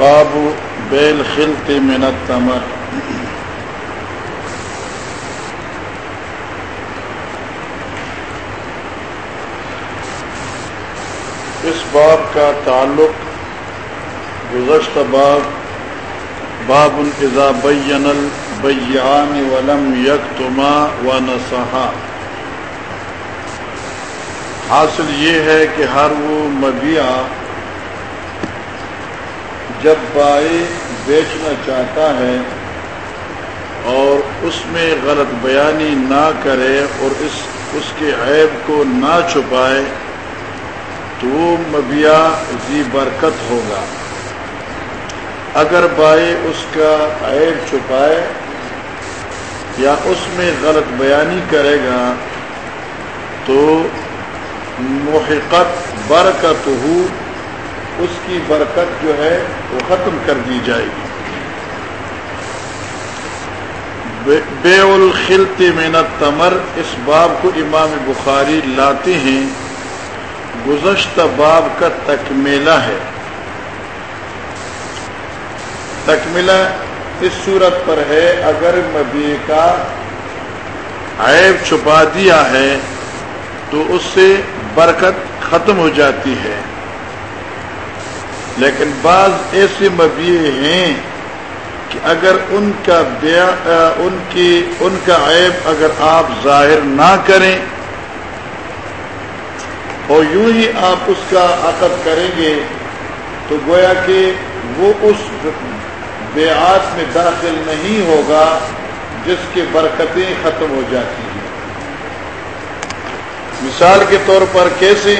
باب بیل خلط من التمر. اس باب کا تعلق گزشتہ باب باب اذا بین البیان ولم یکتما و نصحا حاصل یہ ہے کہ ہر وہ مبیہ جب بائے بیچنا چاہتا ہے اور اس میں غلط بیانی نہ کرے اور اس اس کے عیب کو نہ چھپائے، تو وہ مبیا زی برکت ہوگا۔ اگر بائے اس کا عیب چھپائے یا اس میں غلط بیانی کرے گا، تو محقت برکت ہو اس کی برکت جو ہے وہ ختم کر دی جائے گی۔ بے الخلط محنت تمر اس باب کو امام بخاری لاتے ہیں۔ گزشتہ باب کا تکمیلہ ہے۔ تکمیلہ اس صورت پر ہے، اگر مبی کا عیب چھپا دیا ہے تو اس سے برکت ختم ہو جاتی ہے۔ لیکن بعض ایسے مبیے ہیں کہ اگر ان کا بیا ان کی، ان کا عیب اگر آپ ظاہر نہ کریں اور یوں ہی آپ اس کا عقد کریں گے، تو گویا کہ وہ اس بیعت میں داخل نہیں ہوگا جس کی برکتیں ختم ہو جاتی ہیں۔ مثال کے طور پر کیسے؟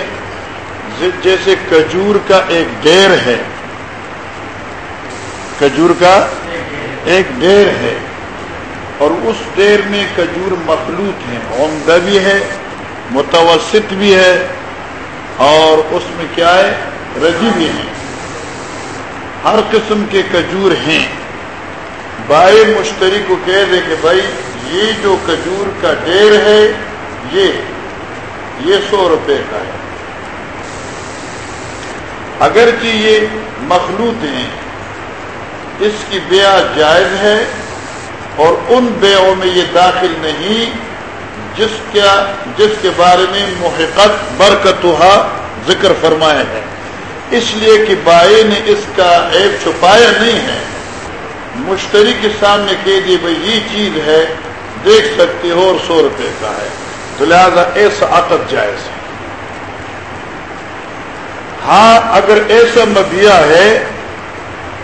جیسے کجور کا ایک ڈیر ہے۔ کجور کا ایک ڈیر ہے۔ اور اس ڈیر میں کجور مخلوط ہے عمدہ بھی ہے، متوسط بھی ہے، اور اس میں کیا ہے؟ رجی بھی ہے ہر قسم کے کجور ہیں۔ بائے مشتری کو کہہ دے کہ بھائی، یہ جو کجور کا ڈیر ہے، یہ یہ سو روپے کا ہے۔ اگرچہ یہ مخلوط ہیں، اس کی بیا جائز ہے اور ان بیعوں میں یہ داخل نہیں جس کا جس کے بارے میں محقت برکتہ ذکر فرمایا ہے۔ اس لیے کہ بائی نے اس کا عیب چھپایا نہیں ہے۔ مشتری کے سامنے کہہ دیے بھائی یہ چیز ہے، دیکھ سکتے ہو اور سو روپے کا ہے۔ تو لہذا ایسا عقد جائز ہے۔ ہاں اگر ایسا مبیا ہے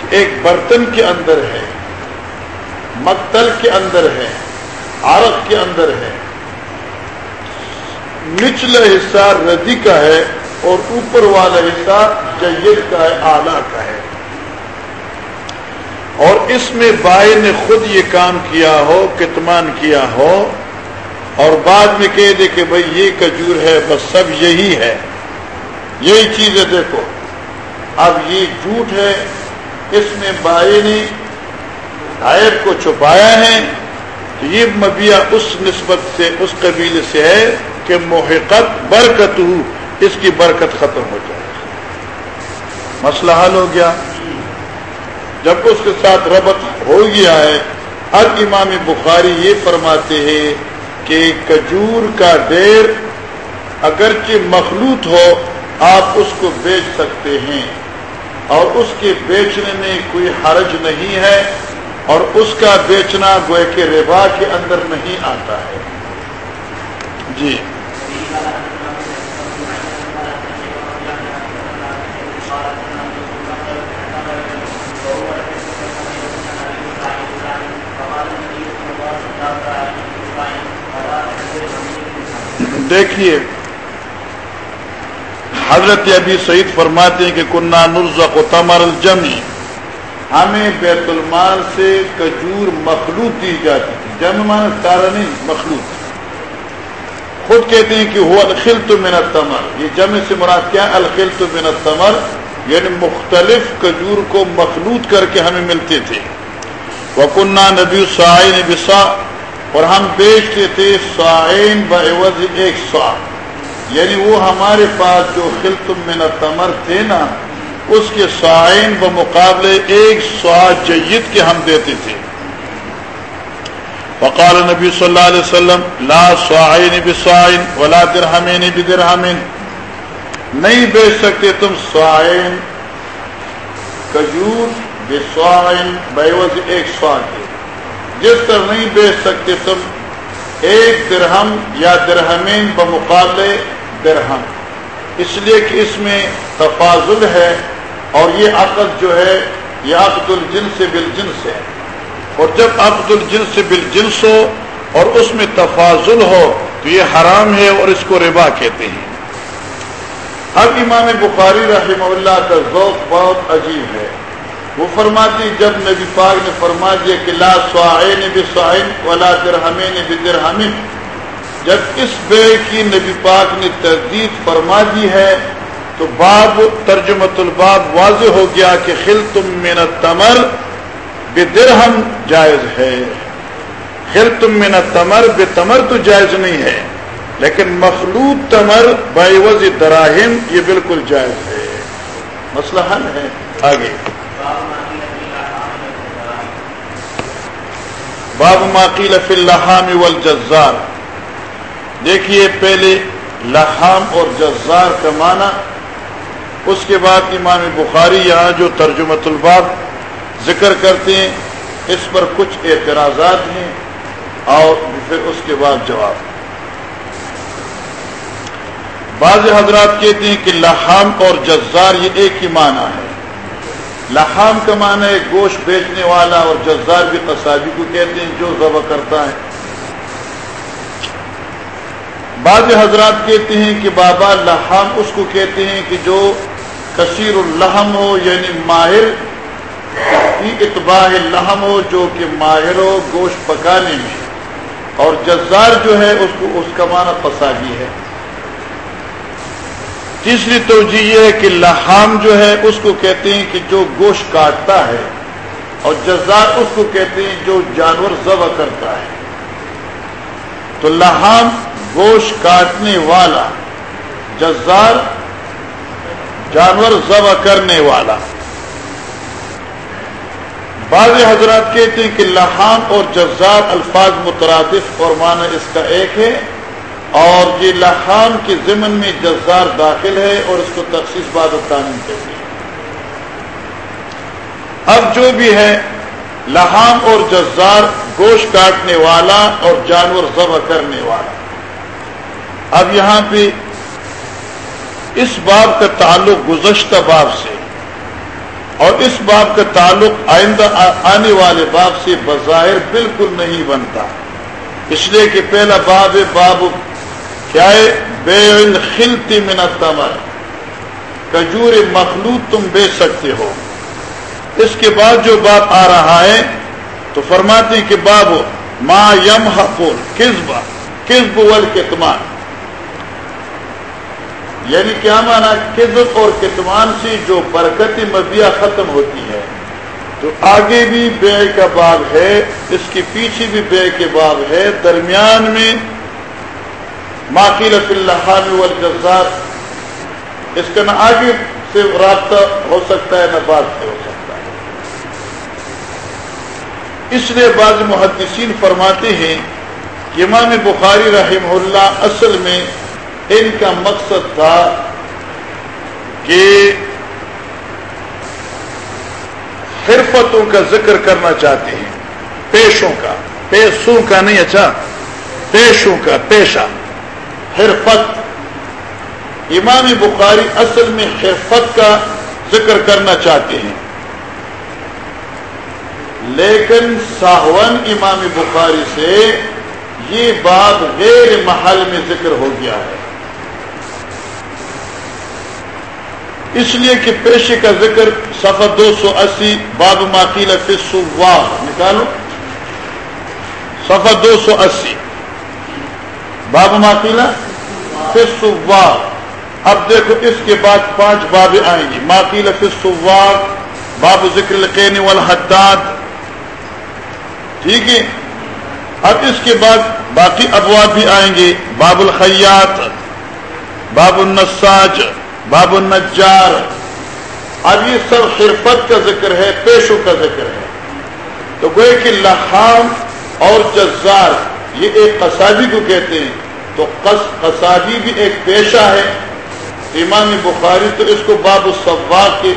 کہ ایک برتن کے اندر ہے، مقتل کے اندر ہے، عرق کے اندر ہے، نچلا حصہ ردی کا ہے اور اوپر والا حصہ جید کا ہے آلہ کا ہے۔ اور اس میں بائی نے خود یہ کام کیا ہو، کتمان کیا ہو، اور بعد میں کہہ دے کہ بھائی یہ کجور ہے، بس سب یہی ہے۔ یہی چیز ہے، دیکھو۔ اب یہ جھوٹ ہے، اس میں بائی نے عائب کو چھپایا ہے۔ تو یہ مبیا اس نسبت سے، اس قبیلے سے ہے کہ محقت برکت ہو اس کی برکت ختم ہو جائے۔ مسئلہ حل ہو گیا۔ جب اس کے ساتھ ربط ہو گیا ہے اب امام بخاری یہ فرماتے ہیں کہ کجور کا دیر اگرچہ مخلوط ہو آپ اس کو بیچ سکتے ہیں اور اس کے بیچنے میں کوئی حرج نہیں ہے اور اس کا بیچنا گوئے کے ربا کے اندر نہیں آتا ہے۔ جی۔ دیکھیے۔ حضرت ابھی سعید فرماتے ہیں کہ کنہ نرزق و تمر الجمی۔ ہمیں بیت المال سے کجور مخلوط دی جاتی تھی۔ جم مان سارا نہیں، مخلوط۔ خود کہتے ہیں کہ وہ الخل تو منت تمر یہ جمع سے مراد کیا الخل تو منت تمر یعنی مختلف کجور کو مخلوط کر کے ہمیں ملتے تھے۔ وہ کنہ نبی سعین بسا اور ہم بیچتے تھے سعین بعوض ایک سا یعنی وہ ہمارے پاس جو خلط من تمر تھے نا، اس کے سائن و مقابلے ایک سوا جید کے ہم دیتے تھے۔ فقال نبی صلی اللہ علیہ وسلم، لا سوائن بسائن ولا درہمین بدرہمین۔ نہیں بیچ سکتے تم سوائن کجور بسائن بیوز ایک سوا کے۔ جس طرح نہیں بیچ سکتے تم، ایک درہم یا درہمین بمقابلے درہم۔ اس لیے کہ اس میں تفاضل ہے اور یہ عقد جو ہے، یہ عقد الجن الجنس بالجنس ہے۔ اور جب عقد الجن الجنس بالجنس ہو اور اس میں تفاضل ہو تو یہ حرام ہے اور اس کو ربا کہتے ہیں۔ اب امام بخاری رحمہ اللہ کا ذوق بہت عجیب ہے۔ وہ فرماتی، جب نبی پاک نے فرما دیا کہ لا سعین بسعین ولا درہمین بدرہمین جب اس بے کی نبی پاک نے تردید فرما دی ہے، تو باب ترجمت الباب واضح ہو گیا کہ خل تم من تمر بے درہم جائز ہے۔ خل تم من تمر بے تمر تو جائز نہیں ہے، لیکن مخلوط تمر باعوض دراہم یہ بالکل جائز ہے۔ مسئلہ حل ہے۔ آگے۔ باب ماقیل فی الحام والجزار۔ دیکھیے پہلے لحام اور جزار کا معنی، اس کے بعد امام بخاری یہاں جو ترجمت الباب ذکر کرتے ہیں، اس پر کچھ اعتراضات ہیں اور پھر اس کے بعد جواب۔ بعض حضرات کہتے ہیں کہ لحام اور جزار یہ ایک ہی معنی ہے۔ لحام کا معنی ہے گوشت بیچنے والا اور جزار بھی تصابی کو کہتے ہیں، جو ذبح کرتا ہے۔ بعض حضرات کہتے ہیں کہ بابا لحام اس کو کہتے ہیں کہ جو کثیر الحم ہو یعنی ماہر اتباع لحم ہو، جو کہ ماہر ہو، گوشت پکانے میں۔ اور جزار جو ہے، اس کو، اس کا معنی پساگی ہے۔ تیسری توجہ یہ ہے کہ لحام جو ہے، اس کو کہتے ہیں کہ جو گوشت کاٹتا ہے۔ اور جزار اس کو کہتے ہیں جو جانور ذبح کرتا ہے۔ تو لحام گوشت کاٹنے والا، جزار جانور ذبح کرنے والا۔ بعض حضرات کہتے ہیں کہ لحام اور جزار الفاظ مترادف اور معنی اس کا ایک ہے، اور یہ لحام کے ضمن میں جزار داخل ہے اور اس کو تخصیص باد تعلیم کہتے ہیں۔ اب جو بھی ہے لحام اور جزار گوشت کاٹنے والا اور جانور ذبح کرنے والا۔ اب یہاں پہ اس باب کا تعلق گزشتہ باب سے اور اس باب کا تعلق آئندہ آنے والے باب سے بظاہر بالکل نہیں بنتا۔ اس لیے کہ پہلا باب ہے، باب کیا ہے؟ بے خلتی منت تمر کجور مخلوط تم بیچ سکتے ہو۔ اس کے بعد جو باب آ رہا ہے، تو فرماتے ہیں کہ باب ما یم حقول کسبا کسب ول کتمان یعنی کیا مانا کذب اور کتمان سے جو برکت مبیا ختم ہوتی ہے؟ تو آگے بھی بے کا باب ہے، اس کے پیچھے بھی بے کے باب ہے۔ درمیان میں ماقی اللہ والجزار اس کا نہ آگے سے رابطہ ہو سکتا ہے، نہ بعد سے ہو سکتا ہے۔ اس لیے بعض محدثین فرماتے ہیں کہ امام بخاری رحم اللہ اصل میں ان کا مقصد تھا کہ حرفتوں کا ذکر کرنا چاہتے ہیں۔ پیشوں کا۔ پیسوں کا نہیں اچھا۔ پیشوں کا، پیشہ۔ حرفت۔ امام بخاری اصل میں حرفت کا ذکر کرنا چاہتے ہیں۔ لیکن ساہون امام بخاری سے یہ بات غیر محل میں ذکر ہو گیا ہے۔ اس لیے کہ پیشے کا ذکر سفر دو سو اسی، باب ماکیل نکالو. سفر دو سو اسی. باب ماکیلا فسوار اب دیکھو اس کے بعد پانچ باب آئیں گی. ماکیل فسوار باب ذکر القین والحداد. ٹھیک ہے؟ اب اس کے بعد باقی ابواب بھی آئیں گے. باب الخیات باب النساج. باب النجار. اب یہ سب حرفت کا ذکر ہے، پیشوں کا ذکر ہے۔ تو گوئے کہ لحام اور جزار، یہ ایک قصابی کو کہتے ہیں۔ تو قصابی بھی ایک پیشہ ہے۔ امام بخاری تو اس کو باب الصواق کے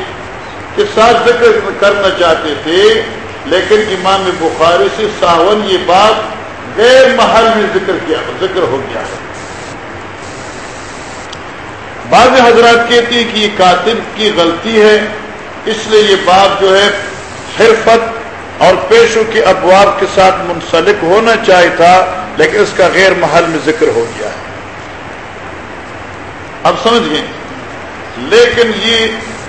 کے ساتھ ذکر کرنا چاہتے تھے۔ لیکن امام بخاری سے ساون یہ بات غیر محل میں ذکر کیا، ذکر ہو گیا۔ ہے بعض حضرات کہتے ہیں کہ یہ کاتب کی غلطی ہے، اس لیے یہ بات جو ہے حرفت اور پیشوں کے ابواب کے ساتھ منسلک ہونا چاہیے تھا، لیکن اس کا غیر محل میں ذکر ہو گیا ہے۔ اب سمجھ گئے؟ لیکن یہ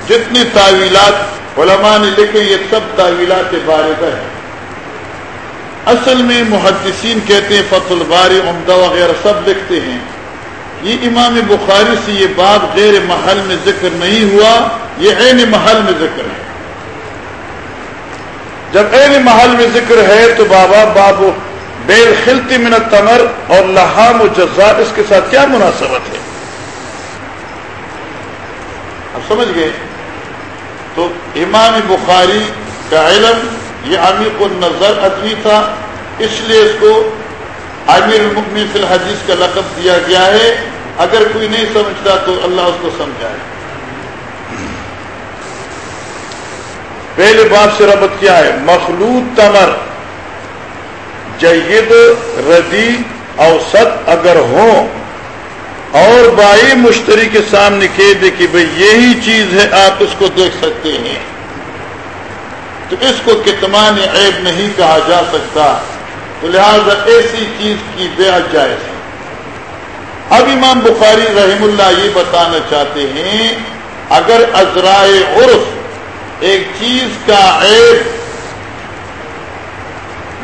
جتنی تعویلات علماء نے لکھے، یہ سب تعویلات بارد ہے اصل میں محدثین کہتے ہیں فت الباری، عمدہ وغیرہ سب لکھتے ہیں۔ یہ امام بخاری سے یہ بات غیر محل میں ذکر نہیں ہوا، یہ عین محل میں ذکر ہے۔ جب عین محل میں ذکر ہے تو بابا بابو بیل خلتی من تمر اور لہام و جزا، اس کے ساتھ کیا مناسبت ہے؟ اب سمجھ گئے؟ تو امام بخاری کا علم یہ عمیق النظر ادوی تھا، اس لیے اس کو عامر المکمن فی الحدیث کا لقب دیا گیا ہے۔ اگر کوئی نہیں سمجھتا تو اللہ اس کو سمجھائے۔ پہلے بات سے ربط کیا ہے؟ مخلوط تمر، جید، ردی، اوسط اگر ہوں، اور بائی مشتری کے سامنے کہہ دے کہ بھئی یہی چیز ہے، آپ اس کو دیکھ سکتے ہیں۔ تو اس کو کتمان عیب نہیں کہا جا سکتا۔ تو لہذا ایسی چیز کی بے جائز۔ ہے اب امام بخاری رحم اللہ یہ بتانا چاہتے ہیں، اگر ازرائے عرف ایک چیز کا عیب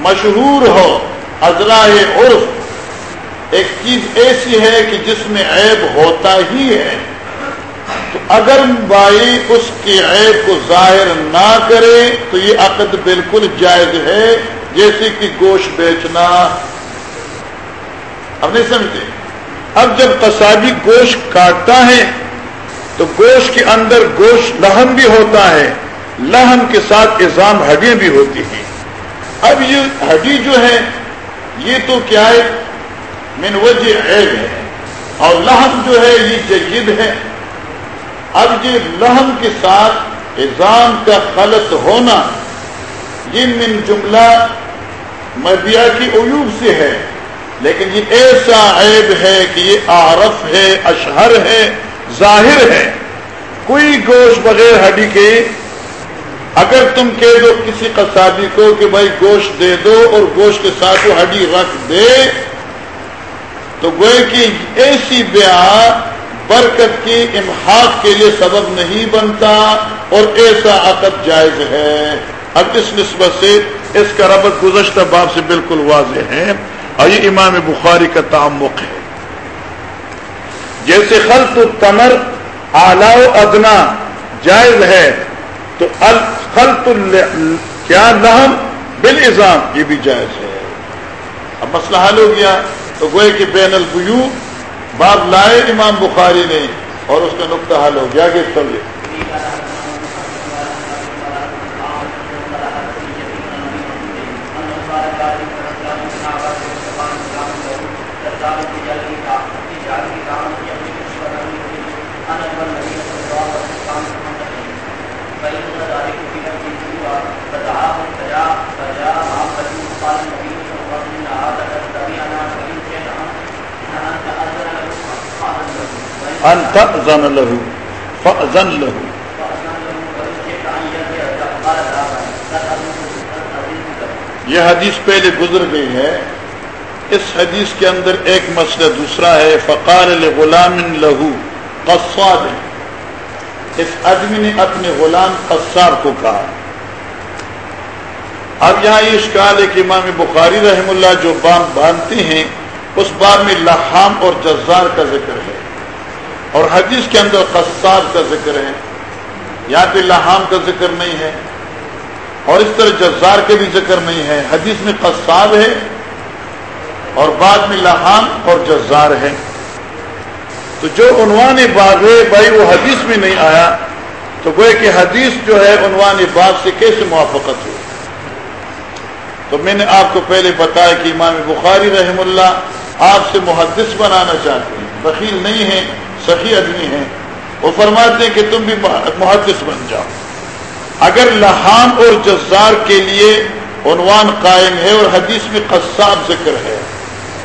مشہور ہو، ازرائے عرف ایک چیز ایسی ہے کہ جس میں عیب ہوتا ہی ہے، تو اگر بائی اس کی عیب کو ظاہر نہ کرے، تو یہ عقد بالکل جائز ہے، جیسے کہ گوشت بیچنا۔ اب نہیں سمجھتے اب جب تصابی گوشت کاٹتا ہے تو گوشت کے اندر گوشت لہم بھی ہوتا ہے لہم کے ساتھ ایزام ہڈیاں بھی ہوتی ہیں۔ اب یہ ہڈی جو ہے، یہ تو کیا ہے؟ من وجہ عیب ہے۔ اور لہم جو ہے، یہ جید ہے۔ اب یہ لہم کے ساتھ ایزام کا خلط ہونا، یہ من جملہ مبیا کی عیوب سے ہے۔ لیکن یہ ایسا عیب ہے کہ یہ عارف ہے، اشہر ہے، ظاہر ہے۔ کوئی گوشت بغیر ہڈی کے اگر تم کہہ دو کسی قصابی کو کہ بھائی گوشت دے دو اور گوشت کے ساتھ وہ ہڈی رکھ دے، تو گوئے کی ایسی بیاہ برکت کی امہاد کے لیے سبب نہیں بنتا اور ایسا عقد جائز ہے۔ اب اس نسبت سے اس کا ربط گزشتہ باب سے بالکل واضح ہے۔ اور یہ امام بخاری کا تعمق ہے۔ جیسے خلط التمر اعلی ادنا جائز ہے، تو خلط کیا نہم بالازام یہ بھی جائز ہے۔ اب مسئلہ حل ہو گیا، تو گوئے کہ بین البیو باب لائے امام بخاری نے اور اس کا نقطہ حل ہو گیا کہ سب ان تأذن له. فأذن له. یہ حدیث پہلے گزر گئی ہے. اس حدیث کے اندر ایک مسئلہ دوسرا ہے. فقال غلام لہو قصاب اس آدمی نے اپنے غلام قصاب کو کہا. اب یہاں یہ اشکال ہے کہ امام بخاری رحم اللہ جو بام باندھتے ہیں، اس بار میں لحام اور جزار کا ذکر ہے۔ اور حدیث کے اندر قصاب کا ذکر ہے یہاں پہ لحام کا ذکر نہیں ہے، اور اس طرح جزار کے بھی ذکر نہیں ہے۔ حدیث میں قصاب ہے اور بعد میں لحام اور جزار ہے۔ تو جو عنوان باغ ہے بھائی وہ حدیث میں نہیں آیا، تو وہ کہ حدیث جو ہے عنوان باب سے کیسے موافقت ہوئی؟ تو میں نے آپ کو پہلے بتایا کہ امام بخاری رحم اللہ آپ سے محدث بنانا چاہتے ہیں۔ بخیل نہیں ہیں۔ سخی آدمی ہیں، وہ فرماتے ہیں کہ تم بھی محدث بن جاؤ۔ اگر لہان اور جزار کے لیے عنوان قائم ہے اور حدیث میں قصاب ذکر ہے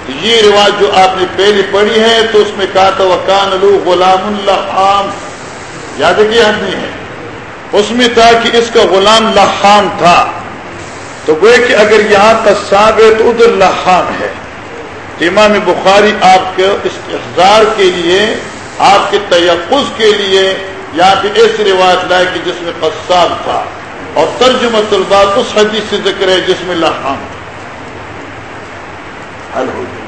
یہ رواج جو آپ نے پہلے پڑھی ہے، تو اس میں کہا تھا، وکان الو غلام اللہ عام یاد آدمی ہے۔ اس میں تھا کہ اس کا غلام لحام تھا۔ تو وہ کہ اگر یہاں قصاب ہے، تو ادھر لحام ہے۔ امام بخاری آپ کے استحزار کے لیے آپ کے تیقز کے لیے یہاں پہ ایسی روایت لائے کہ جس میں قصاب تھا اور ترجمہ طلبا اس حدیث سے ذکر ہے جس میں لحام حل ہو گئی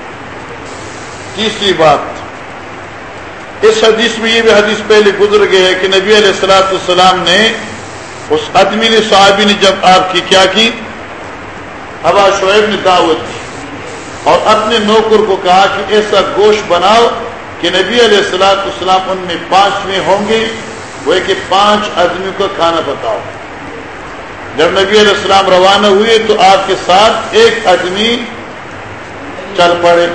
تیسری بات، اس حدیث میں یہ بھی حدیث پہلے گزر گئے ہے کہ نبی علیہ السلاۃ السلام نے اس آدمی نے صحابی نے جب آپ کی کیا کی؟ ابا شعیب نے دعوت کی اور اپنے نوکر کو کہا کہ ایسا گوشت بناؤ کہ نبی علیہ السلاۃ السلام ان میں پانچ میں ہوں گے، وہ کہ پانچ آدمی کو کھانا بتاؤ جب نبی علیہ السلام روانہ ہوئے تو آپ کے ساتھ ایک آدمی چل پڑے۔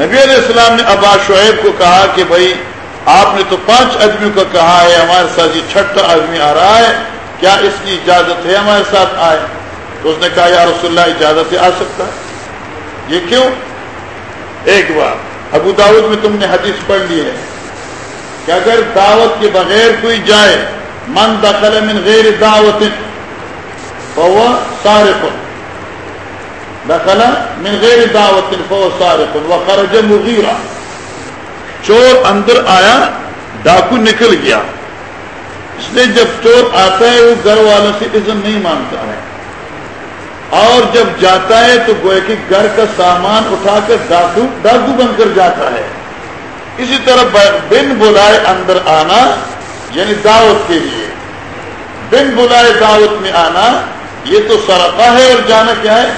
نبی علیہ السلام نے ابا شعیب کو کہا کہ بھائی، آپ نے تو پانچ آدمیوں کا کہا ہے، ہمارے ساتھ یہ چھٹا آدمی آ رہا ہے، کیا اس کی اجازت ہے ہمارے ساتھ آئے؟ تو اس نے کہا، یا رسول اللہ، اجازت سے آ سکتا ہے۔ یہ کیوں؟ ایک بار ابو داود میں تم نے حدیث پڑھ لی ہے کہ اگر دعوت کے بغیر کوئی جائے، من دخل من غیر دعوت، فهو سارق. دخل من غیر دعوت، فهو سارق. وخرج مغیرہ چور اندر آیا، ڈاکو نکل گیا. اس لیے جب چور آتا ہے، وہ گھر والوں سے اذن نہیں مانتا ہے۔ اور جب جاتا ہے تو گوئے کہ گھر کا سامان اٹھا کر ڈاکو ڈاکو بن کر جاتا ہے۔ اسی طرح بن بلائے اندر آنا یعنی دعوت کے لیے۔ بن بلائے دعوت میں آنا، یہ تو سرقہ ہے اور جانا کیا ہے؟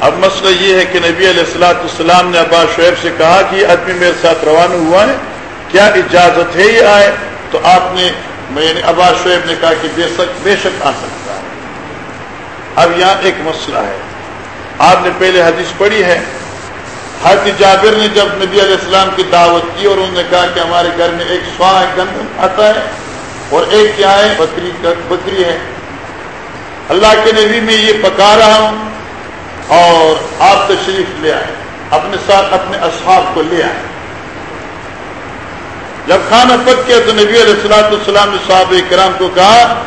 اب مسئلہ یہ ہے کہ نبی علیہ السلاۃ السلام نے ابا شعیب سے کہا کہ یہ آدمی میرے ساتھ روانہ ہوا ہے، کیا اجازت ہے یہ آئے؟ تو آپ نے یعنی ابا شعیب نے کہا کہ بے شک بے شک آ سکتا ہے۔ اب یہاں ایک مسئلہ ہے۔ آپ نے پہلے حدیث پڑھی ہے۔ حضرت جابر نے جب نبی علیہ السلام کی دعوت کی اور انہوں نے کہا کہ ہمارے گھر میں ایک سوا گند آتا ہے اور ایک کیا ہے، بکری بکری ہے۔ اللہ کے نبی میں یہ پکا رہا ہوں اور آپ تشریف لے آئے۔ اپنے ساتھ اپنے اصحاب کو لے آئے۔ جب کھانا پک کیا تو نبی علیہ السلاۃ السلام نے صاحب کرام کو کہا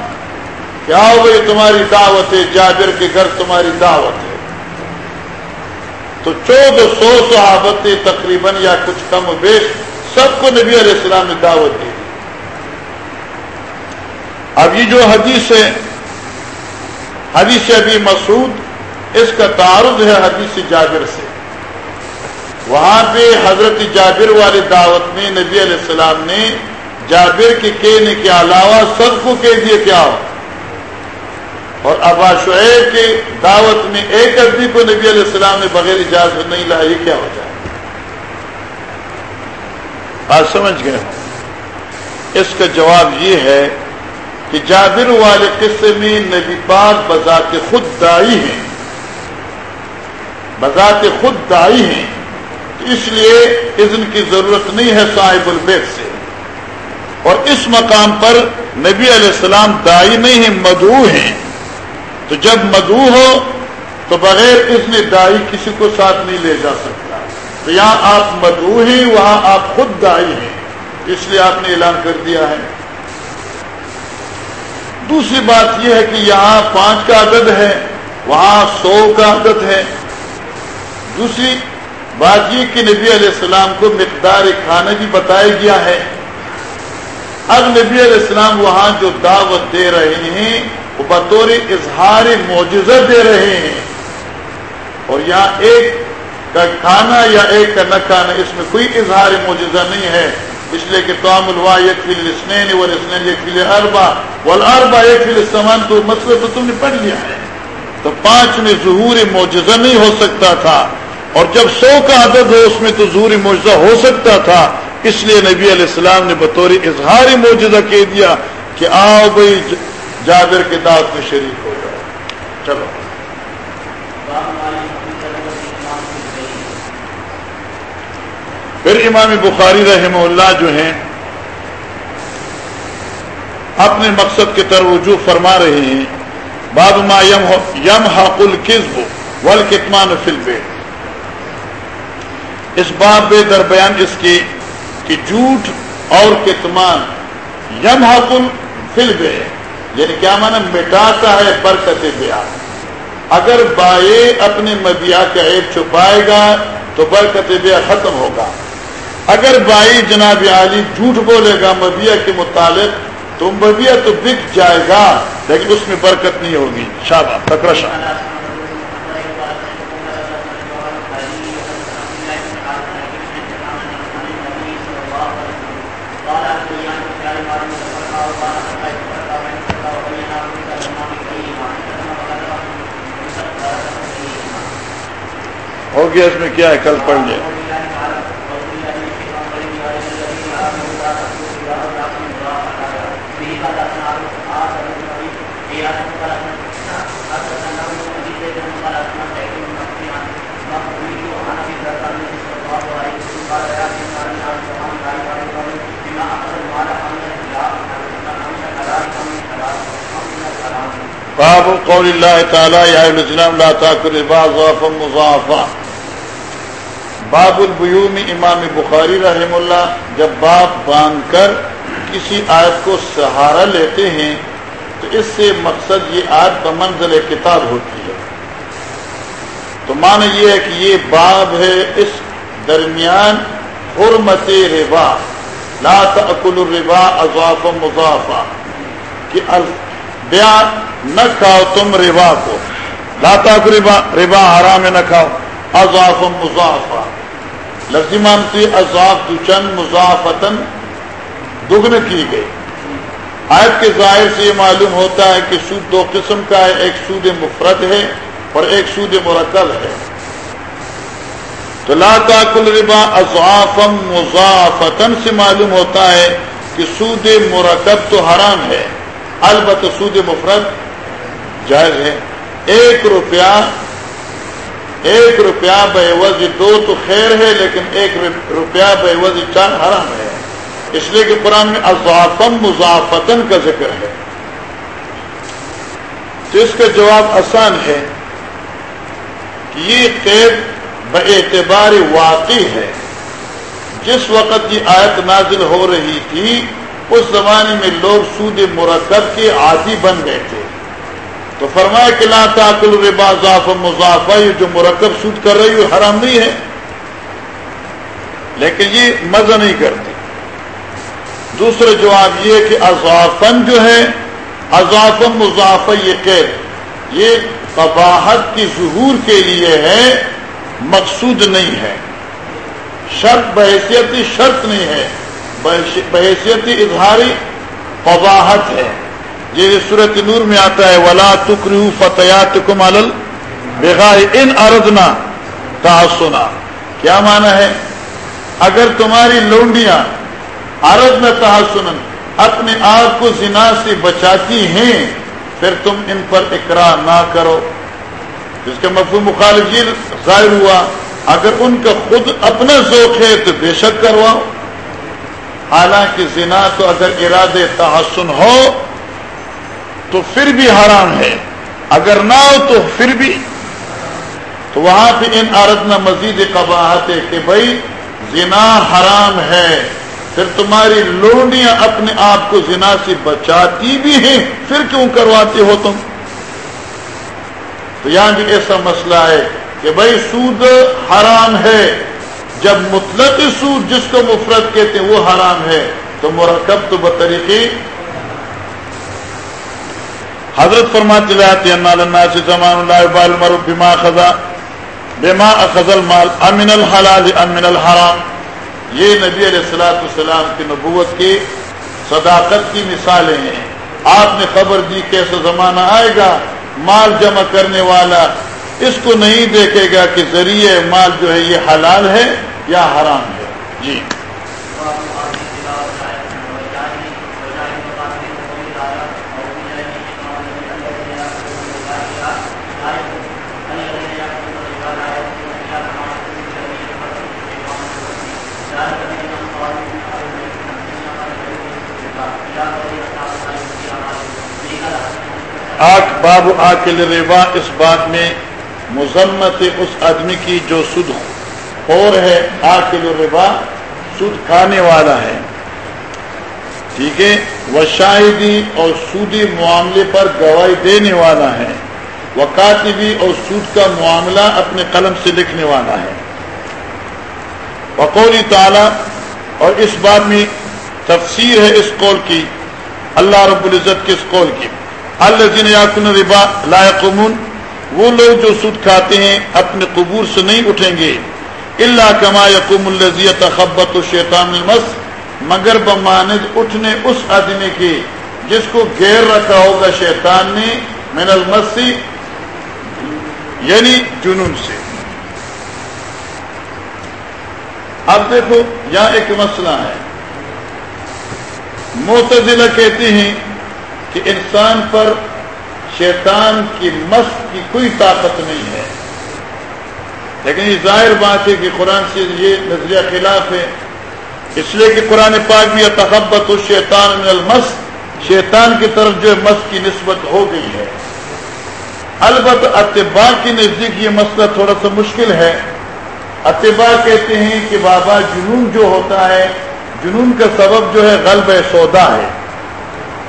کہ آؤ بھائی تمہاری دعوت ہے، جابر کے گھر تمہاری دعوت ہے۔ تو چودہ سو صحابت تقریباً یا کچھ کم و بیش سب کو نبی علیہ السلام نے دعوت دی۔ اب یہ جو حدیث ہے، حدیث ابھی مسعود، اس کا تعارض ہے حدیث جابر سے۔ وہاں پہ حضرت جابر والی دعوت میں نبی علیہ السلام نے جابر کے کہنے کے علاوہ سب کو کہہ دیا کیا ہو اور ابا شعیب کی دعوت میں ایک آدمی کو نبی علیہ السلام نے بغیر اجازت نہیں لایا یہ کیا ہوتا ہے؟ آج سمجھ گئے اس کا جواب یہ ہے کہ جابر والے قصے میں نبی پاک بذات خود دائی ہیں۔ بذات خود دائی ہیں۔ اس لیے اذن کی ضرورت نہیں ہے صاحب البیت سے۔ اور اس مقام پر نبی علیہ السلام دائی نہیں ہیں، مدعو ہیں۔ تو جب مدعو ہو تو بغیر اس نے دائی کسی کو ساتھ نہیں لے جا سکتا۔ تو یہاں آپ مدعو ہیں، وہاں آپ خود دائی ہیں۔ اس لیے آپ نے اعلان کر دیا ہے۔ دوسری بات یہ ہے کہ یہاں پانچ کا عدد ہے، وہاں سو کا عدد ہے۔ دوسری بات یہ کہ نبی علیہ السلام کو مقدار کھانا بھی بتایا گیا ہے۔ اب نبی علیہ السلام وہاں جو دعوت دے رہے ہیں وہ بطور اظہار معجزہ دے رہے ہیں۔ اور یہاں ایک کا کھانا یا ایک کا نہ کھانا اس میں کوئی اظہار معجزہ نہیں ہے۔ اس لیے کہ توام الوا یک اسنین و اسنین یک اربا والاربا یک فل سامان تو مسئلہ تو تم نے پڑھ لیا ہے۔ تو پانچ میں ظہور معجزہ نہیں ہو سکتا تھا۔ اور جب سو کا عدد ہو اس میں تو ظہور معجزہ ہو سکتا تھا۔ اس لیے نبی علیہ السلام نے بطور اظہار معجزہ کہہ دیا کہ آؤ بھائی جابر کے دعوت میں شریک ہو جاؤ۔ چلو۔ پھر امام بخاری رحمہ اللہ جو ہیں، اپنے مقصد کی طرف رجوع فرما رہے ہیں، باب ما یم یم حقل کسب ول کتمان فل اس باب بے دربیان اس کی کہ جھوٹ اور کتمان یم حقل فل بے یعنی کیا مانا مٹاتا ہے برکت بیا۔ اگر بائے اپنے مبیا کا عیب چھپائے گا تو برکت بیا ختم ہوگا۔ اگر بائی جناب علی جھوٹ بولے گا مبیا کے متعلق تو مبیا تو بک جائے گا، لیکن اس میں برکت نہیں ہوگی۔ شابہ تکرشا ہو گیا اس میں کیا ہے؟ کل پڑھ لیا باب قول اللہ تعالیٰ، یا الاسلام لا تاکر ضعفا مضاعفا۔ باب البیوم امام بخاری رحم اللہ جب باپ باندھ کر کسی آیت کو سہارا لیتے ہیں، تو اس سے مقصد یہ آیت بمنزل کتاب ہوتی ہے۔ تو معنی یہ ہے کہ یہ باب ہے، اس درمیان حرمت ربا، لا تاکل الربا اضافا مضافا، کہ بیان نہ کھاؤ تم ربا کو۔ لاتا ربا ربا حرام نہ کھاؤ اضاف مضافہ لفظی مانتی اضاف تو چند مضافتن دگن کی گئی۔ آیت کے ظاہر سے یہ معلوم ہوتا ہے کہ سود دو قسم کا ہے، ایک سود مفرد ہے اور ایک سود مرکب ہے۔ تو لا کل ربا اضاف مضافتن سے معلوم ہوتا ہے کہ سود مرکب تو حرام ہے۔ البت سود مفرد جائز ہے۔ ایک روپیہ ایک روپیہ بے وز دو تو خیر ہے، لیکن ایک روپیہ بے وز چار حرام ہے۔ اس لیے کہ قرآن میں اضافم مضافتن کا ذکر ہے۔ تو اس کا جواب آسان ہے کہ یہ قید اعتبار واقعی ہے۔ جس وقت یہ آیت نازل ہو رہی تھی، اس زمانے میں لوگ سود مرکب کے عادی بن گئے تھے۔ تو فرمایا کہ لا تاکل ربا ضاف مضافہ یہ جو مرکب سود کر رہی ہے حرام نہیں ہے۔ لیکن یہ مزہ نہیں کرتی۔ دوسرا جواب یہ کہ اضافن جو ہے اضاف مضافہ یہ قید۔ یہ قباحت کی ظہور کے لیے ہے، مقصود نہیں ہے۔ شرط بحیثیت شرط نہیں ہے۔ بحیثیت اظہاری قباحت ہے۔ جی، یہ صورت نور میں آتا ہے، ولا تکرو فتحت کمال بغیر ان اردنا تحسنا کیا مانا ہے؟ اگر تمہاری لونڈیاں ارد تحسن اپنے آپ کو زنا سے بچاتی ہیں، پھر تم ان پر اقرا نہ کرو۔ جس کا مفہوم مخالف یہ ظاہر ہوا، اگر ان کا خود اپنا ذوق ہے تو بے شک کرواؤ۔ حالانکہ زنا تو اگر ارادے تحسن ہو تو پھر بھی حرام ہے۔ اگر نہ ہو تو پھر بھی۔ تو وہاں پہ ان عرض نہ مزید قباحت ہے کہ بھائی زنا حرام ہے۔ پھر تمہاری لوڈیاں اپنے آپ کو زنا سے بچاتی بھی ہیں، پھر کیوں کرواتے ہو تم؟ تو یہاں بھی ایسا مسئلہ ہے کہ بھائی سود حرام ہے۔ جب مطلق سود جس کو مفرت کہتے ہیں وہ حرام ہے۔ تو مرکب تو بطریقی حضرت فرماتی لاتی اللہ سے زمان اللہ بال مر بما خزا، بما اخذ المال امن الحلال امن الحرام. یہ نبی علیہ السلاۃ السلام کی نبوت کی صداقت کی مثالیں ہیں۔ آپ نے خبر دی کیسا زمانہ آئے گا، مال جمع کرنے والا اس کو نہیں دیکھے گا کہ ذریعے مال جو ہے یہ حلال ہے یا حرام ہے۔ جی۔ آک باب آکل روا اس بات میں مذمت اس آدمی کی جو سد خور ہے آکل روا سود کھانے والا ہے۔ ٹھیک ہے؟ وہ شاہدی اور سودی معاملے پر گواہی دینے والا ہے۔ وہ کاتبی اور سود کا معاملہ اپنے قلم سے لکھنے والا ہے۔ بقولی تعالی، اور اس بات میں تفسیر ہے اس قول کی۔ اللہ رب العزت کے اس قول کی؟ اللہ جن یاقن ربا لائقمون وہ لوگ جو سود کھاتے ہیں، اپنے قبور سے نہیں اٹھیں گے۔ اللہ کما یقم الزی تخبت شیطان المس، مگر بماند اٹھنے اس آدمی کے جس کو گیر رکھا ہوگا شیطان نے من المسی یعنی جنون سے۔ اب دیکھو، یہاں ایک مسئلہ ہے۔ موتزلہ کہتے ہیں کہ انسان پر شیطان کی مس کی کوئی طاقت نہیں ہے۔ لیکن یہ ظاہر بات ہے کہ قرآن سے یہ نظریہ خلاف ہے۔ اس لیے کہ قرآن پاک بھی تحبت و شیطان من المس شیطان کی طرف جو ہے مس کی نسبت ہو گئی ہے۔ البت اتباع کی نزدیک یہ مسئلہ تھوڑا سا مشکل ہے۔ اتباع کہتے ہیں کہ بابا جنون جو ہوتا ہے، جنون کا سبب جو ہے غلب سودا ہے۔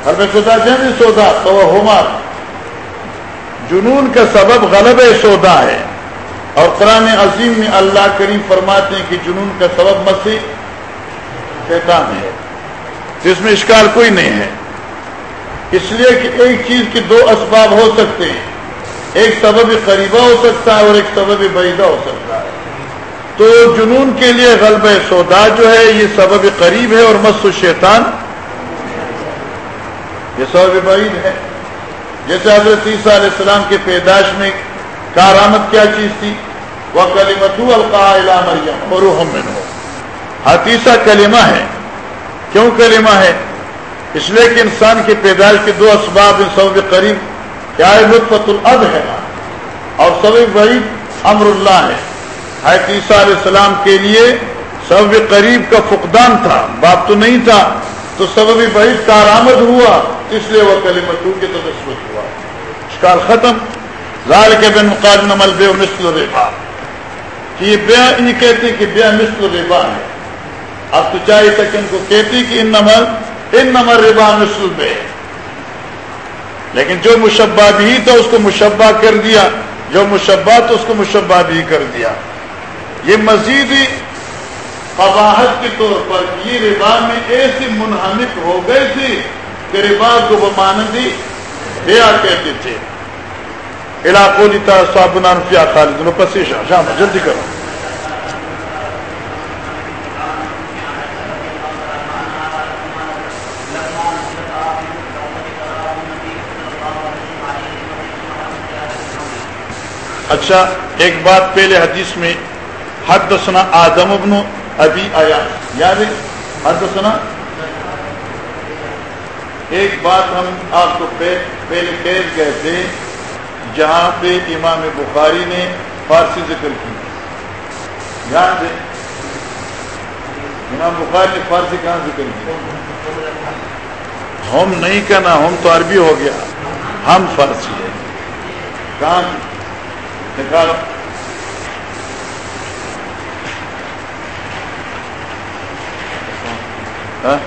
غلب سودا جن سودا؟ تو وہ جنون کا سبب غلب سودا ہے۔ اور قرآن عظیم میں اللہ کریم فرماتے ہیں کہ جنون کا سبب مسیح شیطان ہے۔ جس میں اشکال کوئی نہیں ہے۔ اس لیے کہ ایک چیز کے دو اسباب ہو سکتے ہیں۔ ایک سبب قریبہ ہو سکتا ہے اور ایک سبب بعیدہ ہو سکتا ہے۔ تو جنون کے لیے غلب سودا جو ہے، یہ سبب قریب ہے اور مس شیطان یہ سبب بعید ہے۔ جیسے حضرت عیسیٰ علیہ السلام کے پیدائش میں کارآمد کیا چیز تھی؟ وہ کلیمت مریم اور حتیثہ کلمہ ہے۔ کیوں کلمہ ہے؟ اس لیے کہ انسان کی پیدائش کے دو اسباب ان سب قریب۔ کیا لطفت العد ہے؟ اور سب غریب امر اللہ ہے۔ حتیثہ علیہ السلام کے لیے سب قریب کا فقدان تھا باپ تو نہیں تھا۔ تو سبب بعید کارآمد ہوا۔ اس لیے وہ کلیمت کے تو ہوا۔ شکار ختم۔ ظال کے بن مقابل نمل بے مثل ربا کہ یہ بیا یہ کہتے کہ بیا مثل ربا ہے اب تو چاہیے تک ان کو کہتی کہ ان نمل ان نمر ربا مثل بے لیکن جو مشبہ بھی تھا اس کو مشبہ کر دیا۔ جو مشبہ تو اس کو مشبہ بھی کر دیا۔ یہ مزید قواہد کے طور پر یہ ربا میں ایسی منہمک ہو گئے تھی۔ کہ ربا کو بمانندی بیا کہتے تھے۔ علاقوں صاحب فیا خالد پسی شام جلدی کرو۔ اچھا ایک بات پہلے حدیث میں حد دسنا آدم ابن ابھی آیا یاد ہے؟ حد دسنا ایک بات ہم آپ کو پہلے کہہ گئے تھے جہاں پہ امام بخاری نے فارسی ذکر کی۔ دھیان دیں امام بخاری نے فارسی کہاں ذکر کی؟ ہم نہیں کہنا، ہم تو عربی ہو گیا۔ ہم فارسی ہے کہاں نکالو ہاں؟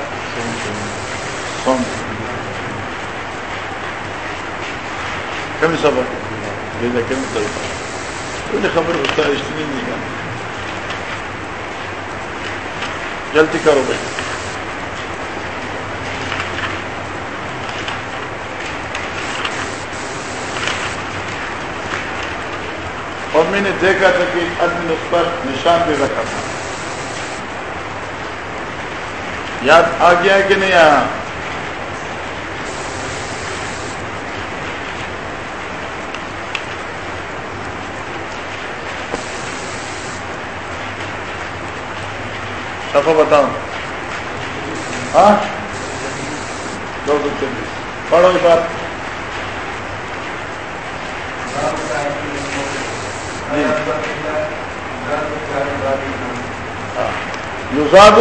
کمی صبر بھیجا کمی صبر تجھے خبر ہوتا ہے اس لیے نہیں کرنا جلدی کرو بھائی۔ اور میں نے دیکھا تھا کہ آدمی اس پر نشان بھی رکھا تھا۔ یاد آ گیا کہ نہیں آیا؟ دفعہ بتاؤ ہاں؟ دو سو چوبیس پڑھو یہ بات۔ جی۔ ہاں۔ یوزاد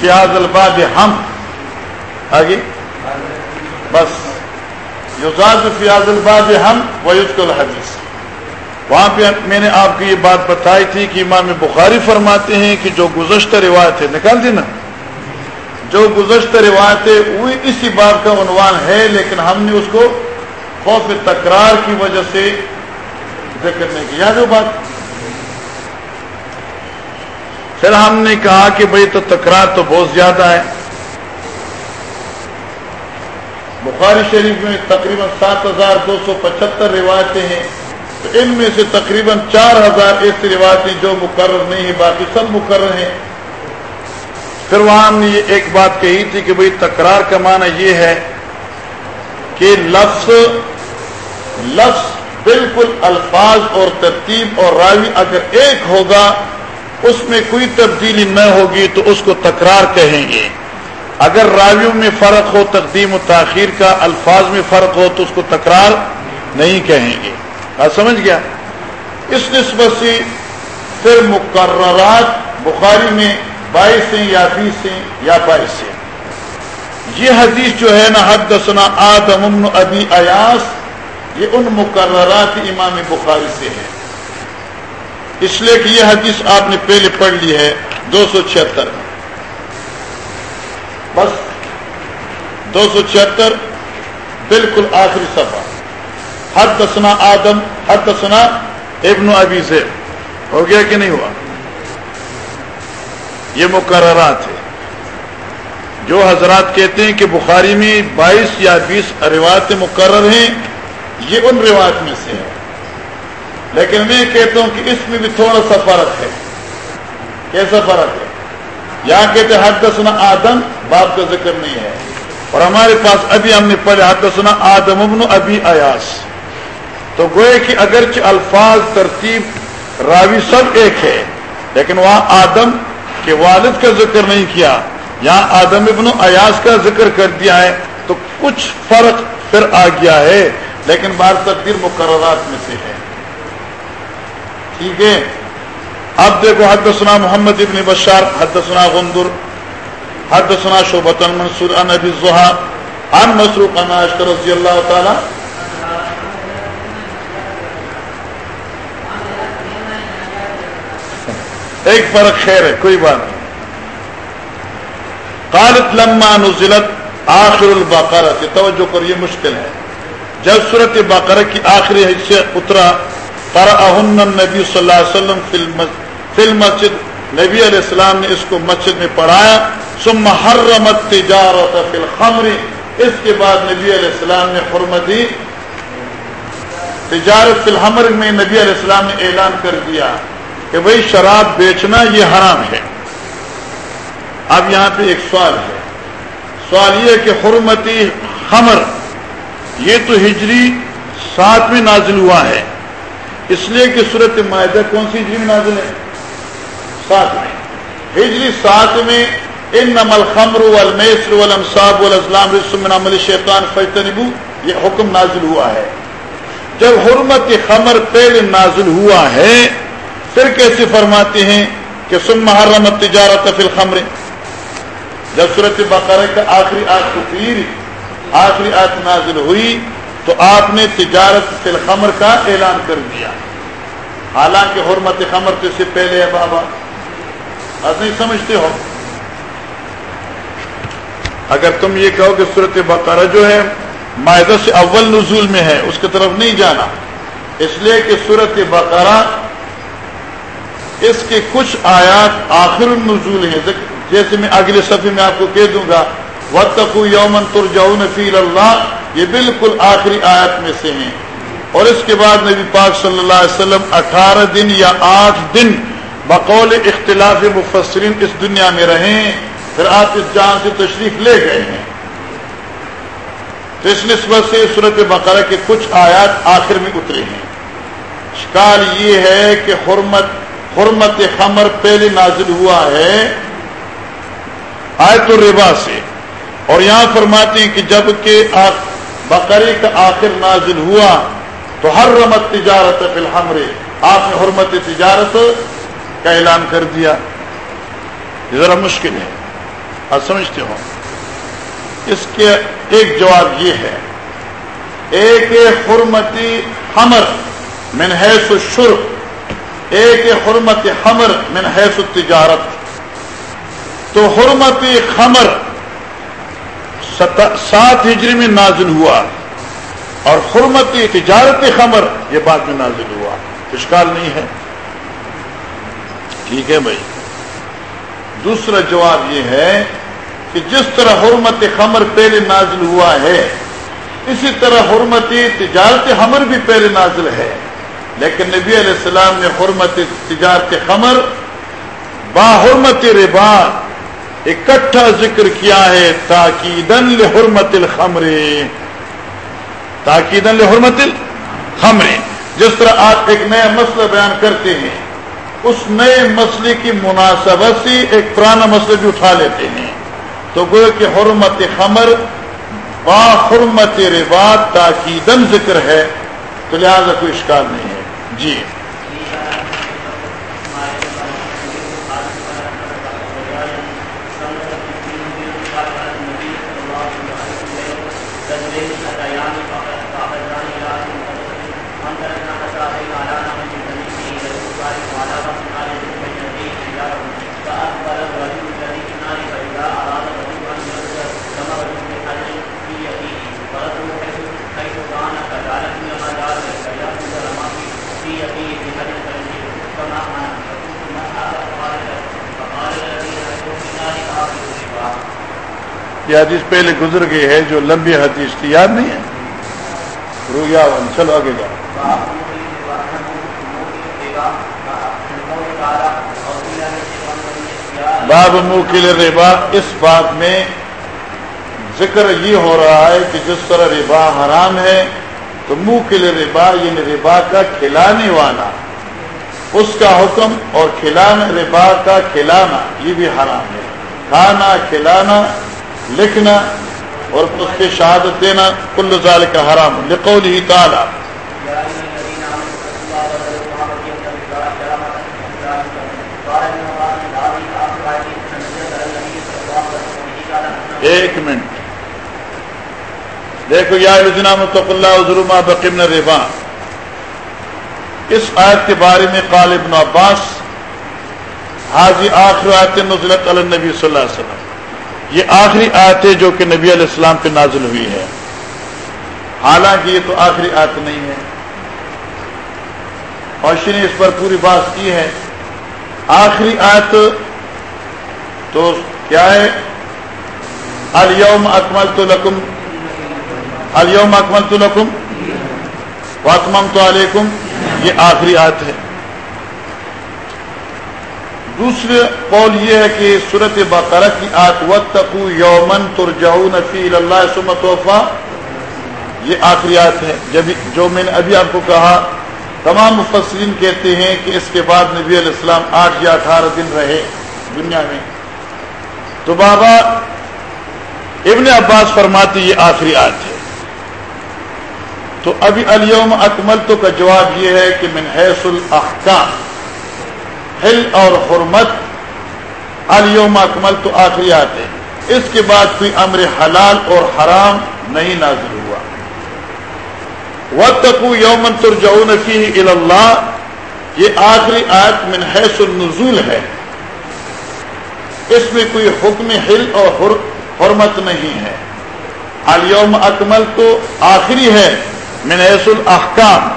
فیاض الباد ہم۔ آگے۔ بس۔ یوزاد فیاض الباد ہم ویوز الحدیث۔ وہاں پہ میں نے آپ کو یہ بات بتائی تھی کہ امام بخاری فرماتے ہیں کہ جو گزشتہ روایت ہے، نکال دی نا جو گزشتہ روایت ہے، وہ اسی بات کا عنوان ہے، لیکن ہم نے اس کو خوف تکرار کی وجہ سے ذکر نہیں کیا۔ جو بات؟ پھر ہم نے کہا کہ بھئی تو تکرار تو بہت زیادہ ہے۔ بخاری شریف میں تقریباً سات ہزار دو سو پچہتر روایتیں ہیں۔ تو ان میں سے تقریباً چار ہزار ایسی روایتیں جو مقرر نہیں ہیں، باقی سب مقرر ہیں۔ پھر وہاں ہم نے یہ ایک بات کہی تھی کہ بھئی تکرار کا معنی یہ ہے کہ لفظ لفظ بالکل الفاظ اور ترتیب اور راوی اگر ایک ہوگا، اس میں کوئی تبدیلی نہ ہوگی تو اس کو تکرار کہیں گے۔ اگر راویوں میں فرق ہو، تقدیم و تاخیر کا، الفاظ میں فرق ہو تو اس کو تکرار نہیں کہیں گے۔ سمجھ گیا؟ اس نسبت سے پھر مقررات بخاری میں بائیس ہیں یا بیس ہیں یا بائیس ہیں۔ یہ حدیث جو ہے نا حد دسنا آدم ابی ایاس، یہ ان مقررات امام بخاری سے ہے اس لیے کہ یہ حدیث آپ نے پہلے پڑھ لی ہے، دو سو چھہتر۔ بس، دو سو چھہتر، بالکل آخری صفحہ۔ حد دسنا آدم، حد دسنا ابن ابی سے ہو گیا کہ نہیں ہوا؟ یہ مقررات ہے جو حضرات کہتے ہیں کہ بخاری میں بائیس یا بیس روایت مقرر ہیں، یہ ان روایت میں سے ہے لیکن میں کہتا ہوں کہ اس میں بھی تھوڑا سا فرق ہے۔ کیسا فرق ہے؟ یہاں کہتے حد دسنا آدم، باپ کا ذکر نہیں ہے۔ اور ہمارے پاس ابھی ہم نے پہلے حد دسنا آدم ابن ابھی ایاس۔ تو گوئے کہ اگرچہ الفاظ ترتیب راوی سب ایک ہے، لیکن وہاں آدم کے والد کا ذکر نہیں کیا، یہاں آدم ابن ایاس کا ذکر کر دیا ہے تو کچھ فرق پھر آ گیا ہے، لیکن بار تبدیل مقررات میں سے ہے۔ ٹھیک ہے؟ اب دیکھو حد سنا محمد ابن بشار، حدثنا غندر حد سنا شوبت منصور ان ابی زہا ان مسروق ان عشق رضی اللہ تعالی ایک فرق خیر ہے، کوئی بات نہیں۔ قالت لما نزلت آخر البقرہ توجہ کر، یہ مشکل ہے۔ جب صورت بقرہ کی آخری حصے اترا نبی صلی اللہ علیہ وسلم فی المسجد، نبی علیہ السلام نے اس کو مسجد میں پڑھایا۔ ثم حرمت تجارت فی الخمر، اس کے بعد نبی علیہ السلام نے حرمت دی۔ تجارت فی الحمر میں نبی علیہ السلام نے اعلان کر دیا۔ کہ بھائی شراب بیچنا یہ حرام ہے۔ اب یہاں پہ ایک سوال ہے۔ سوال یہ کہ حرمتی خمر، یہ تو ہجری سات میں نازل ہوا ہے۔ اس لیے کہ صورت معاہدہ کون سی ہجری میں نازل ہے؟ سات میں۔ ہجری سات میں ان نمل خمر والمیسر والانصاب والازلام رسم من عمل شیطان فجتنبو یہ حکم نازل ہوا ہے۔ جب حرمت خمر پہلے نازل ہوا ہے پھر کیسے فرماتے ہیں کہ سم محرمت تجارت فی الخمر؟ جب صورت بقرہ کا آخری آج تیر آخری آج نازل ہوئی تو آپ نے تجارت فی الخمر کا اعلان کر دیا۔ حالانکہ حرمت خمر تو اس سے پہلے ہے بابا۔ آپ نہیں سمجھتے ہو؟ اگر تم یہ کہو کہ صورت بقرہ جو ہے معاہدہ سے اول نزول میں ہے، اس کی طرف نہیں جانا۔ اس لیے کہ صورت بقرہ اس کے کچھ آیات آخر النزول ہیں۔ جیسے میں اگلے صفحے میں آپ کو کہہ دوں گا وَتَّقُوا يَوْمًا تُرْجَعُونَ فِي اللَّهِ۔ یہ بالکل آخری آیت میں سے ہیں۔ اور اس کے بعد نبی پاک صلی اللہ علیہ وسلم اٹھارہ دن یا آٹھ دن بقول اختلاف مفسرین اس دنیا میں رہیں پھر آپ اس جان سے تشریف لے گئے ہیں۔ تو اس نسبت سے صورت بقرہ کے کچھ آیات آخر میں اترے ہیں۔ شکال یہ ہے کہ حرمت حرمت خمر پہلے نازل ہوا ہے آیت الربا سے۔ اور یہاں فرماتے ہیں کہ جبکہ بقری کا آخر نازل ہوا تو ہر رمت تجارت فی الحمر۔ آپ نے حرمت تجارت کا اعلان کر دیا۔ یہ ذرا مشکل ہے۔ آپ سمجھتے ہو اس کے ایک جواب یہ ہے۔ ایک حرمتی حمر من حیث ایک حرمت حمر من حیث التجارت۔ تو حرمتی خمر سات ہجری میں نازل ہوا اور حرمتی تجارتی خمر یہ بعد میں نازل ہوا۔ اشکال نہیں ہے۔ ٹھیک ہے بھائی۔ دوسرا جواب یہ ہے کہ جس طرح حرمت خمر پہلے نازل ہوا ہے، اسی طرح حرمتی تجارت خمر بھی پہلے نازل ہے۔ لیکن نبی علیہ السلام نے حرمت تجارت خمر، با حرمت ربا اکٹھا ذکر کیا ہے تاکیدن لحرمت الخمر۔ تاکیدن لحرمت الخمر۔ جس طرح آپ ایک نیا مسئلہ بیان کرتے ہیں، اس نئے مسئلے کی مناسبت سے ایک پرانا مسئلہ بھی اٹھا لیتے ہیں۔ تو گویا کہ حرمت خمر با حرمت ربا تاکیدن ذکر ہے، تو لہٰذا کوئی اشکال نہیں۔ ہے جی۔ یہ حدیث پہلے گزر گئی ہے جو لمبی حدیث تھی یاد نہیں ہے؟ رو گیا چلو آگے جاؤ۔ باب موکل ربا، اس بات میں ذکر یہ ہو رہا ہے کہ جس طرح ربا حرام ہے، تو منہ کے ربا یعنی ربا کا کھلانے والا، اس کا حکم اور کھلانا ربا کا کھلانا، یہ بھی حرام ہے۔ کھانا، کھلانا لکھنا اور اس کی شہادت دینا کل ظال کا حرام لقول ہی تعالی۔ ایک منٹ۔ دیکھو، یا متق اللہ ظلم بقیم ربا اس آیت کے بارے میں قال ابن عباس حاضی آخر آیت نزلت علی نبی صلی اللہ علیہ وسلم۔ یہ آخری آیت ہے جو کہ نبی علیہ السلام پہ نازل ہوئی ہے حالانکہ یہ تو آخری آیت نہیں ہے۔ اوشی نے اس پر پوری بات کی ہے۔ آخری آیت تو کیا ہے؟ الیوم اکمل تو لکم الیوم اکمل تو لکم واطمم تو علیکم یہ آخری آیت ہے۔ دوسرے قول یہ ہے کہ صورت بقرہ کی آت وتقو یومن ترجعون فی اللہ سمت یہ آخری آت ہے۔ جب جو میں نے ابھی آپ کو کہا، تمام مفسرین کہتے ہیں کہ اس کے بعد نبی علیہ السلام آٹھ یا اٹھارہ دن رہے دنیا میں۔ تو بابا، ابن عباس فرماتی یہ آخری آت ہے۔ تو ابھی الیوم اکمل تو کا جواب یہ ہے کہ من حیث الاحکام۔ حل اور حرمت الوم اکمل تو آخری آتے اس کے بعد کوئی امر حلال اور حرام نہیں نازل ہوا۔ وقت یومن ترجعون فیہ اللہ۔ یہ آخری آیت من حیث النزول ہے۔ اس میں کوئی حکم حل اور حرمت نہیں ہے۔ الوم اکمل تو آخری ہے من حیث الاحکام۔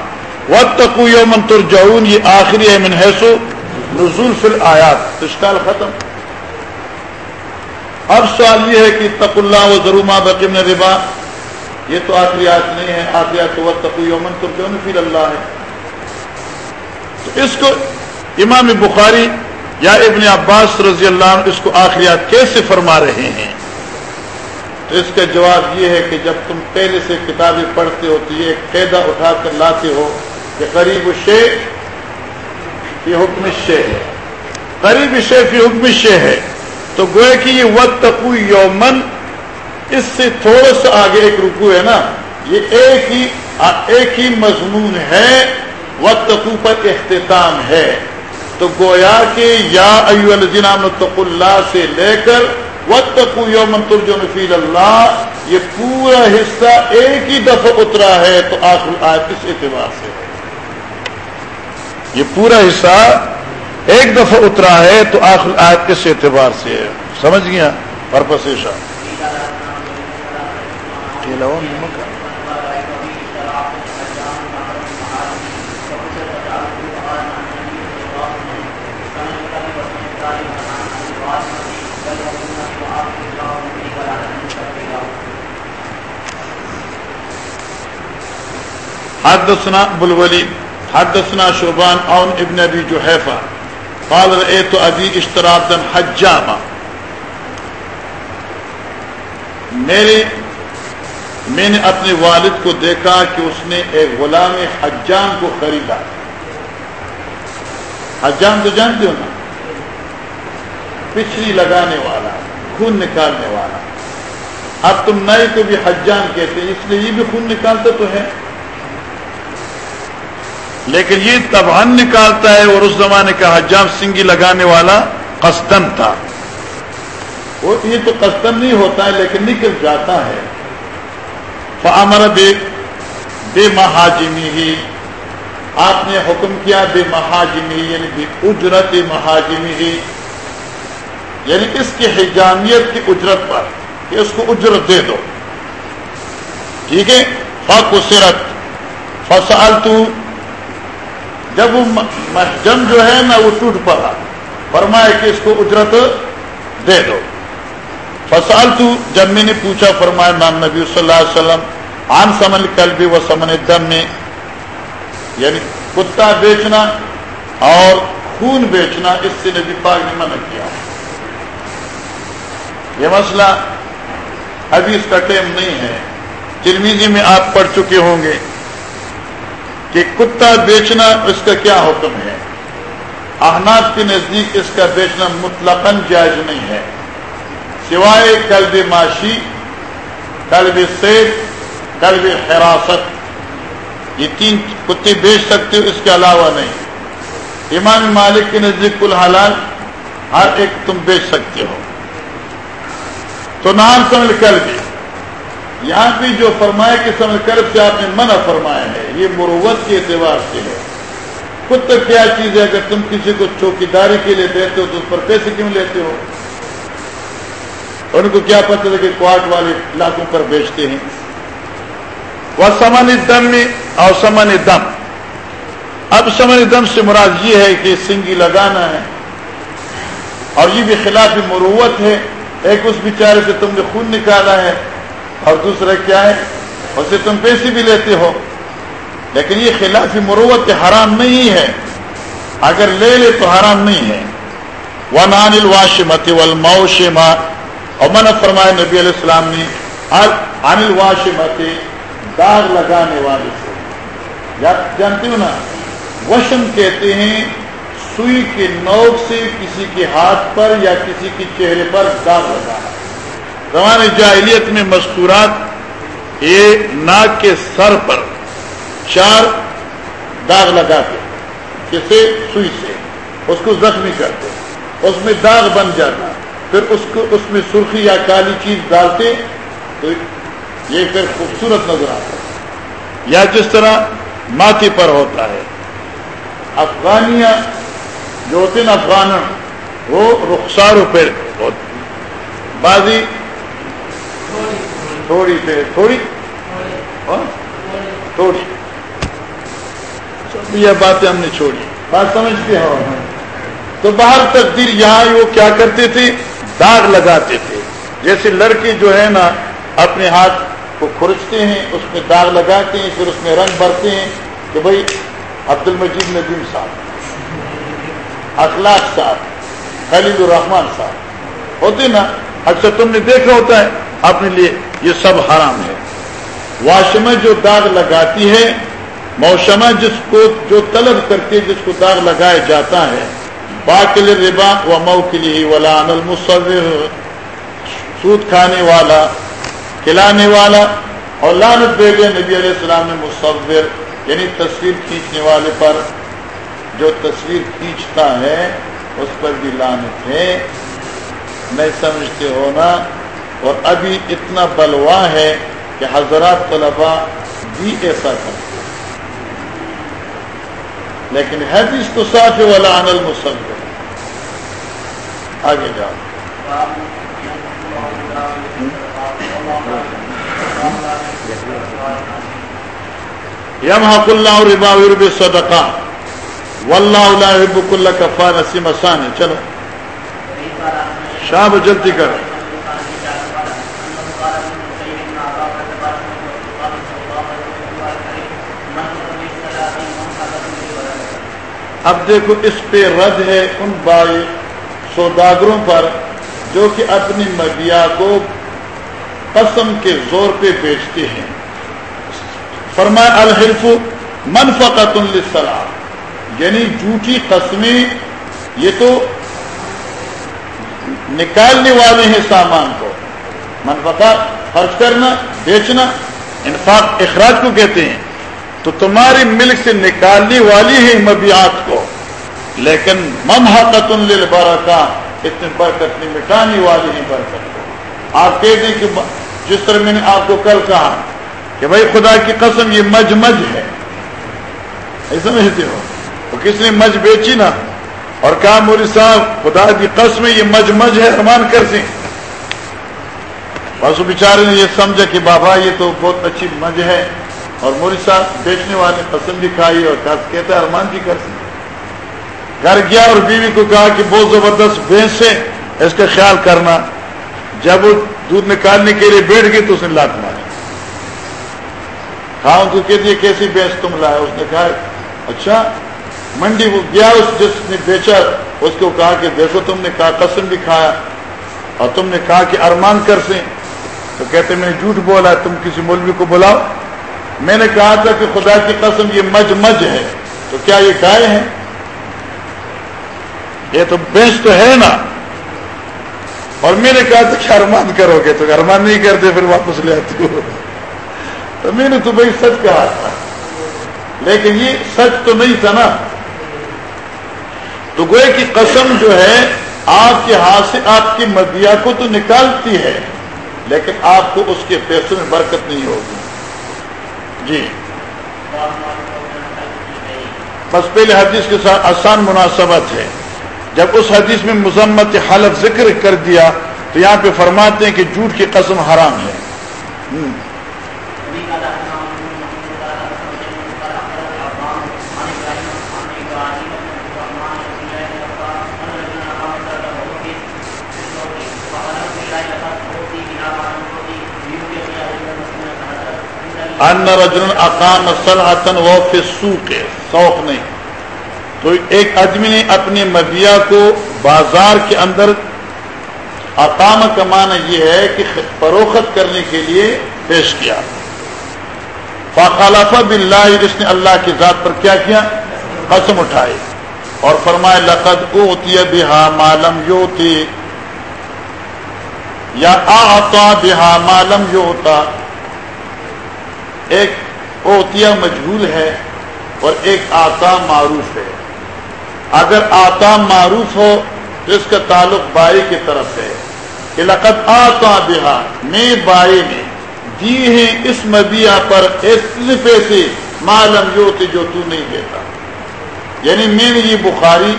وقت یومن ترجعون، یہ آخری ہے من حیث نزول فی آیات اشکال ختم. اب سوال یہ ہے کہ تق اللہ و ضرور بقیم ربا یہ تو آخری آیت نہیں ہے. آخری آیت تو تقو یومن تو کیوں فی اللہ ہے تو اس کو امام بخاری یا ابن عباس رضی اللہ عنہ اس کو آخریات کیسے فرما رہے ہیں؟ تو اس کا جواب یہ ہے کہ جب تم پہلے سے کتابیں پڑھتے ہو تو یہ قیدا اٹھا کر لاتے ہو کہ قریب شیخ یہ حکم شے ہے۔ قریب شے فی حکم شے ہے۔ تو گوئے کہ یہ وقت تقو یومن اس سے تھوڑا سا آگے ایک رکو ہے نا، یہ ایک ہی ایک ہی مضمون ہے۔ وقت تقو پر اختتام ہے۔ تو گویا کہ یا ایو الزین تق اللہ سے لے کر وقت تقو یومن فی اللہ، یہ پورا حصہ ایک ہی دفعہ اترا ہے۔ تو آخر آیت کس اعتبار سے ہے۔ یہ پورا حصہ ایک دفعہ اترا ہے تو آخر آیت کس اعتبار سے ہے؟ سمجھ گیا؟ پرپس حدثنا بلولی حدثنا شعبان اون ابن ابی جحیفہ قال رأيت ابی اشتراطا حجاما. میرے میں نے اپنے والد کو دیکھا کہ اس نے ایک غلام حجام کو خریدا. حجام تو جانتے ہو نا؟ پچھلی لگانے والا، خون نکالنے والا. اب تم نئے کو بھی حجام کہتے ہیں، اس لیے یہ بھی خون نکالتا تو ہے؟ لیکن یہ تبان نکالتا ہے اور اس زمانے کا حجام سنگی لگانے والا قسطن تھا۔ وہ یہ تو قسطن نہیں ہوتا ہے، لیکن نکل جاتا ہے۔ فامر بے بے مہاجمی ہی آپ نے حکم کیا بے مہاجمی یعنی بے اجرت مہاجمی ہی یعنی اس کی حجامیت کی اجرت پر کہ اس کو اجرت دے دو۔ ٹھیک ہے؟ فق سرت فصال تو جب وہ محجم جو ہے نا وہ ٹوٹ پڑا۔ فرمائے کہ اس کو اجرت دے دو۔ فسال تو جب میں نے پوچھا، فرمایا نام نبی صلی اللہ علیہ وسلم عام سمن کلبی و سمن دم میں یعنی کتا بیچنا اور خون بیچنا، اس سے نبی پاک نے منع کیا۔ یہ مسئلہ ابھی اس کا ٹائم نہیں ہے۔ چرمیزی میں آپ پڑھ چکے ہوں گے۔ کہ کتا بیچنا اس کا کیا حکم ہے؟ احناف کے نزدیک اس کا بیچنا مطلق جائز نہیں ہے۔ سوائے کلب معاشی کلب سیب کلب حراست۔ یہ تین کتے بیچ سکتے ہو، اس کے علاوہ نہیں۔ امام مالک کے نزدیک کل حلال، ہر ایک تم بیچ سکتے ہو۔ تو نام سمجھ کر بھی یہاں بھی جو فرمایا کہ سمجھ کر سے آپ نے منع فرمایا ہے، یہ مروت کے اعتبار سے ہے۔ خود تو کیا چیز ہے؟ اگر تم کسی کو چوکی داری کے لیے دیتے ہو تو اس پر پیسے کیوں لیتے ہو؟ ان کو کیا پتہ ہے کہ کوارٹ والے لاکھوں پر بیچتے ہیں؟ وہ سمن دم میں اور سمن دم۔ اب سمن دم سے مراد یہ ہے کہ سنگی لگانا ہے۔ اور یہ بھی خلاف مروت ہے۔ ایک اس بیچارے سے تم نے خون نکالا ہے۔ اور دوسرا کیا ہے؟ اسے تم پیسے بھی لیتے ہو۔ لیکن یہ خلاف مروت کے حرام نہیں ہے۔ اگر لے لے تو حرام نہیں ہے۔ وہ نان الواشمت والموشما اور من فرمائے نبی علیہ السلام نے عن الواشمت داغ لگانے والے سے جانتی ہو نا، وشم کہتے ہیں، سوئی کے نوک سے کسی کے ہاتھ پر یا کسی کے چہرے پر داغ لگانا۔ زمان جاہلیت میں مستورات یہ ناک کے سر پر چار داغ لگاتے کسے سوئی سے، اس کو زخمی کرتے اس میں داغ بن جاتا پھر اس کو، اس میں سرخی یا کالی چیز ڈالتے، تو یہ پھر خوبصورت نظر آتا یا جس طرح ماتھی پر ہوتا ہے۔ افغانیاں جو ہوتے نا افغان وہ رخساروں پہ بازی تھوڑی سے تھوڑی؟ تھوڑی۔ یہ باتیں ہم نے چھوڑی۔ بات سمجھتے ہو۔ تو باہر تقدیر یہاں وہ کیا کرتے تھے؟ داغ لگاتے تھے۔ جیسے لڑکے جو ہے نا اپنے ہاتھ کو کھرچتے ہیں اس میں داغ لگاتے ہیں پھر اس میں رنگ بھرتے ہیں کہ بھائی عبد المجید ندیم صاحب اخلاق صاحب خلیل الرحمان صاحب۔ ہوتے نا؟ اکثر تم نے دیکھا ہوتا ہے۔ اپنے لیے یہ سب حرام ہے۔ واش جو داغ لگاتی ہے موسما جس کو جو طلب کرتی ہے، جس کو داغ لگایا جاتا ہے باقل ربا و مئو کے لیے ولان المصور سود کھانے والا، کھلانے والا، اور لانت دے نبی علیہ السلام نے مصور یعنی تصویر کھینچنے والے پر۔ جو تصویر کھینچتا ہے، اس پر بھی لانت ہے۔ نہیں سمجھتے ہونا اور ابھی اتنا بلوا ہے کہ حضرات طلبا بھی ایسا کرتے لیکن حدیث تو صاف والا انل مسلم آگے جاؤ۔ یم حق اللہ ربا ارب صدقہ واللہ رب اللہ کفا نسیم آسان ہے چلو۔ شام جلدی کر اب دیکھو اس پہ رد ہے ان بائی سوداگروں پر جو کہ اپنی مدیا کو قسم کے زور پہ بیچتے ہیں۔ فرمایا الحرف منفقت السلام یعنی جھوٹی قسمیں، یہ تو نکالنے والے ہیں سامان کو۔ منفقہ خرچ کرنا، بیچنا، انفاق، اخراج کو کہتے ہیں۔ تو تمہاری ملک سے نکالنے والی ہے مبیات کو۔ لیکن ممحقت کا اتنے برکت نہیں مٹانے والی ہے برکت کو۔ آپ کہتے ہیں کہ جس طرح میں نے آپ کو کل کہا کہ بھائی خدا کی قسم یہ مج مج ہے۔ ایسا سمجھتے ہو؟ تو کس نے مج بیچی نا؟ اور کہا موری صاحب، خدا کی قسم یہ مج مج ہے، ارمان کر سیں بس بیچارے نے یہ سمجھا کہ بابا، یہ تو بہت اچھی مج ہے۔ اور موری صاحب بیچنے والے پسند بھی کھائی اور کہتے ہیں ارمان جی کر گھر گیا اور بیوی کو کہا کہ بہت زبردست بھینس اس کا خیال کرنا۔ جب وہ دودھ نکالنے کے لیے بیٹھ گئی تو اس نے لات ماری۔ کھاؤں تو کہتی ہے کیسی بھینس تم لایا اس نے کہا اچھا منڈی وہ گیا، اس جس نے بیچا، اس کو کہا کہ دیکھو، تم نے کہا قسم بھی کھایا۔ اور تم نے کہا کہ ارمان کر سیں۔ تو کہتے میں نے جھوٹ بولا تم کسی مولوی کو بلاؤ۔ میں نے کہا تھا کہ خدا کی قسم یہ مج مج ہے، تو کیا یہ گائے ہیں؟ یہ تو بیچ تو ہے نا۔ اور میں نے کہا تھا کہ ارمان کرو گے، تو ارمان نہیں کرتے، پھر واپس لے آتی ہو۔ تو میں نے تو بھائی سچ کہا تھا۔ لیکن یہ سچ تو نہیں تھا نا۔ تو گوئے کی قسم جو ہے، آپ کے ہاتھ سے آپ کی مدیا کو تو نکالتی ہے، لیکن آپ کو اس کے پیسوں میں برکت نہیں ہوگی۔ جی۔ بس پہلے حدیث کے ساتھ آسان مناسبت ہے۔ جب اس حدیث میں مذمت حلف ذکر کر دیا تو یہاں پہ فرماتے ہیں کہ جھوٹ کی قسم حرام ہے۔ ان رجن اقام صلاحتن وہ فسو کے سوق نہیں. تو ایک آدمی نے اپنی مدیا کو بازار کے اندر اقام کا معنی یہ ہے کہ فروخت کرنے کے لیے پیش کیا. فاخالف بلّہ جس نے اللہ کی ذات پر کیا کیا؟ قسم اٹھائے اور فرمائے، لقد اوتی بہا معلم یوتی. یا آتا بہا معلم یوتا. ایک اوتیا مجبول ہے اور ایک آتا معروف ہے۔ اگر آتا معروف ہو تو اس کا تعلق بائی کی طرف ہے کہ لقت آتا بہا میں بائی نے دی جی ہیں اس مدیا پر ایسے پیسے معلوم جو جو تو نہیں دیتا۔ یعنی میں نے یہ بخاری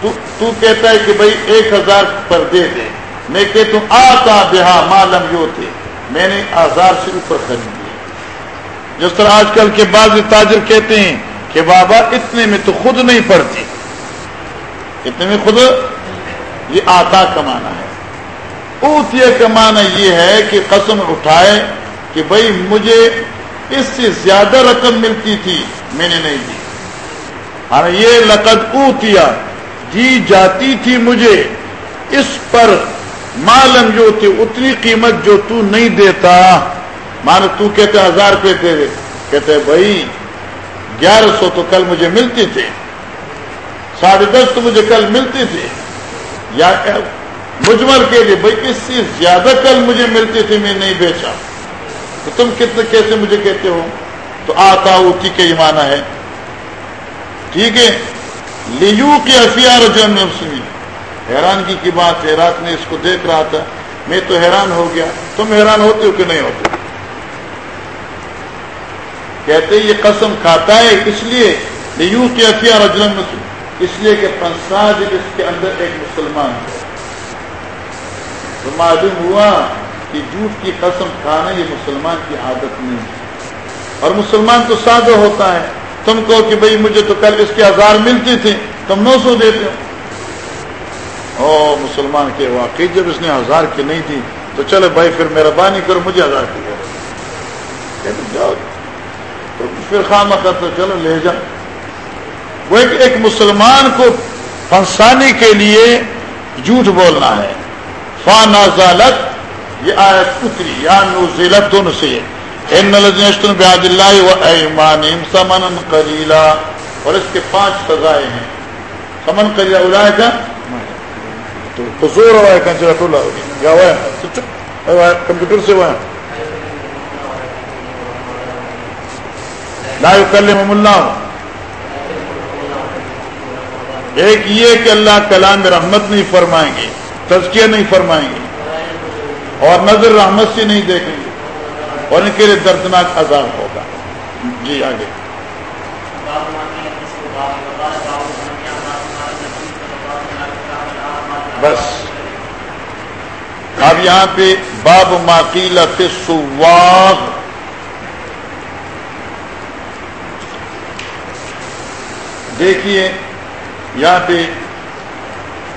تو, تو کہتا ہے کہ بھائی ایک ہزار پر دے دے۔ میں کہتا ہوں آتا بہا معلوم جو تھے میں نے ہزار سے اوپر خرید۔ جس طرح آج کل کے بعض تاجر کہتے ہیں کہ بابا اتنے میں تو خود نہیں پڑتی اتنے میں خود یہ آتا کمانا ہے۔ اوتیا کمانا یہ ہے کہ قسم اٹھائے کہ بھائی مجھے اس سے زیادہ رقم ملتی تھی، میں نے نہیں دی۔ ہاں یہ لقد اوتیا، دی جاتی تھی مجھے۔ اس پر معلوم جو تھی، اتنی قیمت جو تو نہیں دیتا۔ مان تو کہتے ہزار روپے دے دے۔ کہتے بھائی، گیارہ سو تو کل مجھے ملتے تھے ساڑھے دس تو مجھے کل ملتے تھے یا مجمل کے لیے، بھائی، اس سے زیادہ کل مجھے ملتے تھے میں نہیں بیچا۔ تو تم کتنے کیسے مجھے کہتے ہو؟ تو آتا اوتی کے ہی مانا ہے۔ ٹھیک ہے۔ لیو کی افیار جو مسلم حیرانگی کی بات ہے، رات میں اس کو دیکھ رہا تھا۔ میں تو حیران ہو گیا۔ تم حیران ہوتے ہو کہ نہیں ہوتے؟ کہتے یہ قسم کھاتا ہے اس لیے؟ لیو کی افیار اجلم اس لیے کہ پنساد اس کے اندر ایک مسلمان ہے۔ تو معلوم ہوا کہ جھوٹ کی قسم کھانا یہ مسلمان کی عادت نہیں ہے۔ اور مسلمان تو سادہ ہوتا ہے۔ تم کہو کہ بھئی مجھے تو کل اس کے ہزار ملتی تھی تم نو سو دیتے ہو۔ او مسلمان کے واقعی جب اس نے ہزار کی نہیں تھی تو چلو بھائی پھر مہربانی کرو، مجھے ہزار کی جاؤ۔ پھر خام تو چلو لے جا۔ وہ ایک, ایک مسلمان کو پھنسانے کے لیے جھوٹ بولنا ہے۔ فانا ذالت یہ آیت اتری یا نوزیلت دونوں سے۔ ان بیاد اللہ و ایمان سمن قلیلا۔ اور اس کے پانچ سزائے ہیں۔ سمن قلیلا اڑائے کا تو حضور ہوا ہے کنچرا ٹولا کیا ہوا ہے کمپیوٹر سے ہوا ہے لا يكلمهم اللہ ایک یہ کہ اللہ کلام رحمت نہیں فرمائیں گے، تزکیہ نہیں فرمائیں گے، اور نظر رحمت سے نہیں دیکھیں گے، اور ان کے لیے دردناک عذاب ہوگا۔ جی آگے۔ بس۔ اب یہاں پہ باب ماکیلا سواغ دیکھیے، یہاں پہ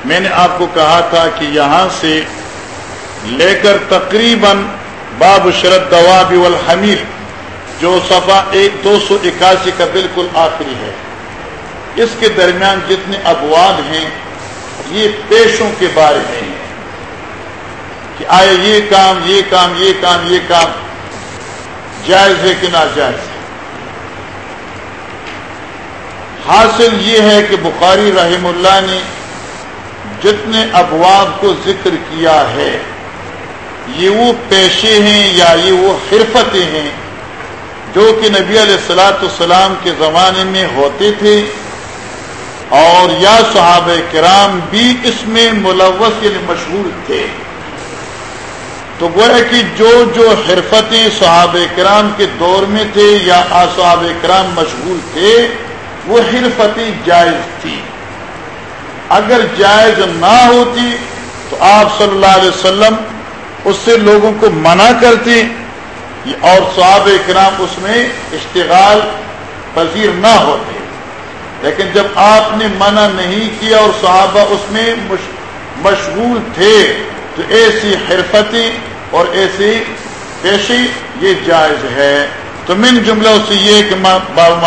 میں نے آپ کو کہا تھا کہ یہاں سے لے کر تقریباً باب شرد دواب والحمیل، جو صفحہ ایک دو سو اکاسی کا بالکل آخری ہے۔ اس کے درمیان جتنے ابواب ہیں، یہ پیشوں کے بارے میں ہیں۔ کہ آئے یہ کام یہ کام یہ کام یہ کام، جائز ہے کہ ناجائز ہے حاصل یہ ہے کہ بخاری رحم اللہ نے جتنے ابواب کو ذکر کیا ہے، یہ وہ پیشے ہیں یا یہ وہ حرفتیں ہیں جو کہ نبی علیہ السلاۃ السلام کے زمانے میں ہوتے تھے اور یا صحاب کرام بھی اس میں ملوث یعنی مشہور تھے۔ تو گویا کہ جو جو حرفتیں صحاب کرام کے دور میں تھے یا صحاب کرام مشہور تھے وہ حرفتیں جائز تھی۔ اگر جائز نہ ہوتی تو آپ صلی اللہ علیہ وسلم اس سے لوگوں کو منع کرتے۔ اور صحاب کرام اس میں اشتغال پذیر نہ ہوتے۔ لیکن جب آپ نے منع نہیں کیا اور صحابہ اس میں مشغول تھے تو ایسی حرفتی اور ایسی پیشی یہ جائز ہے۔ تو من جملہ سے یہ کہ باب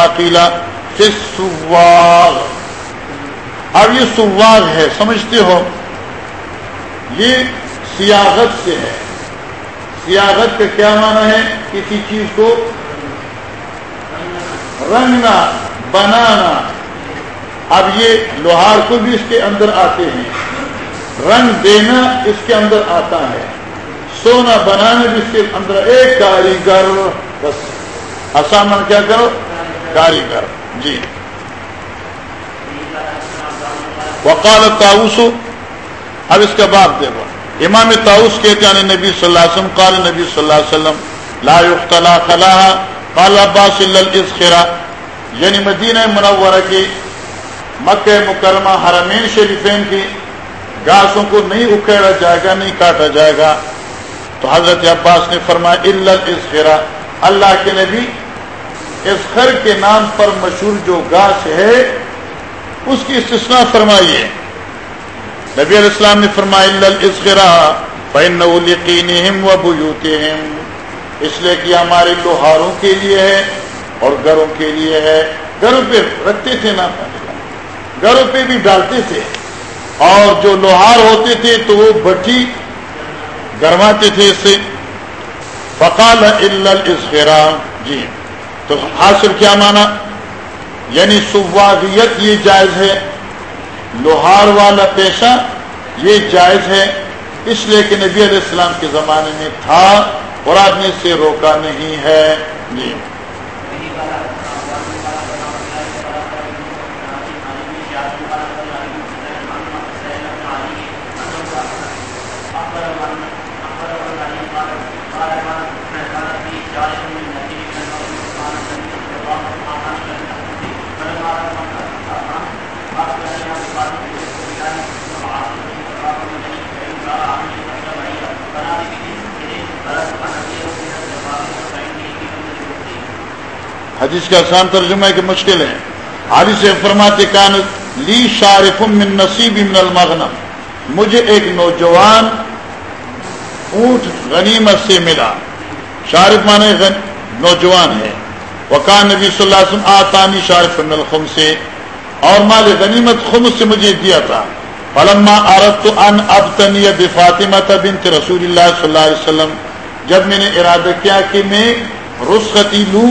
ماقیلا اب یہ سواغ ہے، سمجھتے ہو؟ یہ سیاغت سے ہے۔ سیاغت کا کیا معنی ہے؟ کسی چیز کو رنگنا، بنانا۔ اب یہ لوہار کو بھی اس کے اندر آتے ہیں۔ رنگ دینا اس کے اندر آتا ہے۔ سونا بنانا بھی اس کے اندر ایک کاریگر، بس، آسان کیا کرو؟ کاریگر۔ جی۔ وکال تاؤسو اب اس کا باب دیکھو۔ امام تاؤس کہتے ہیں یعنی نبی صلی اللہ علیہ وسلم، قال نبی صلی اللہ علیہ وسلم، لا يختلا خلاها، قال عباس الا یعنی مدینہ منورہ کی، مکہ مکرمہ حرمین شریفین کی گاسوں کو نہیں اکھیڑا جائے گا، نہیں کاٹا جائے گا۔ تو حضرت عباس نے فرمایا، الا اللہ کے نبی اسخر کے نام پر مشہور جو گاس ہے، اس کی استثناء فرمائیے۔ نبی علیہ السلام نے فرمایا و اس لیے کہ ہمارے لوہاروں کے لیے ہے اور گھروں کے لیے ہے۔ گھروں پہ رکھتے تھے نا۔ گھروں پہ بھی ڈالتے تھے۔ اور جو لوہار ہوتے تھے تو وہ بٹھی گرماتے تھے اس سے۔ فقال الاسخرا جی۔ تو حاصل کیا مانا یعنی سواغیت یہ جائز ہے، لوہار والا پیشہ یہ جائز ہے، اس لیے کہ نبی علیہ السلام کے زمانے میں تھا اور آدمی سے روکا نہیں ہے۔ جی حدیث کا آسان ترجمہ ہے کہ مشکل ہے۔ عالی سے فرماتے کان لی شارف من نصیب من المغنم۔ مجھے ایک نوجوان اونٹ غنیمت سے ملا۔ شارف مانے غن، نوجوان ہے۔ وکان نبی صلی اللہ علیہ وسلم، آتانی شارف من الخم سے۔ اور مال غنیمت خم سے مجھے دیا تھا۔ فلما اردت ان ابتنی بفاطمہ بنت رسول اللہ صلی اللہ علیہ وسلم۔ جب میں نے ارادہ کیا کہ میں رسختی لوں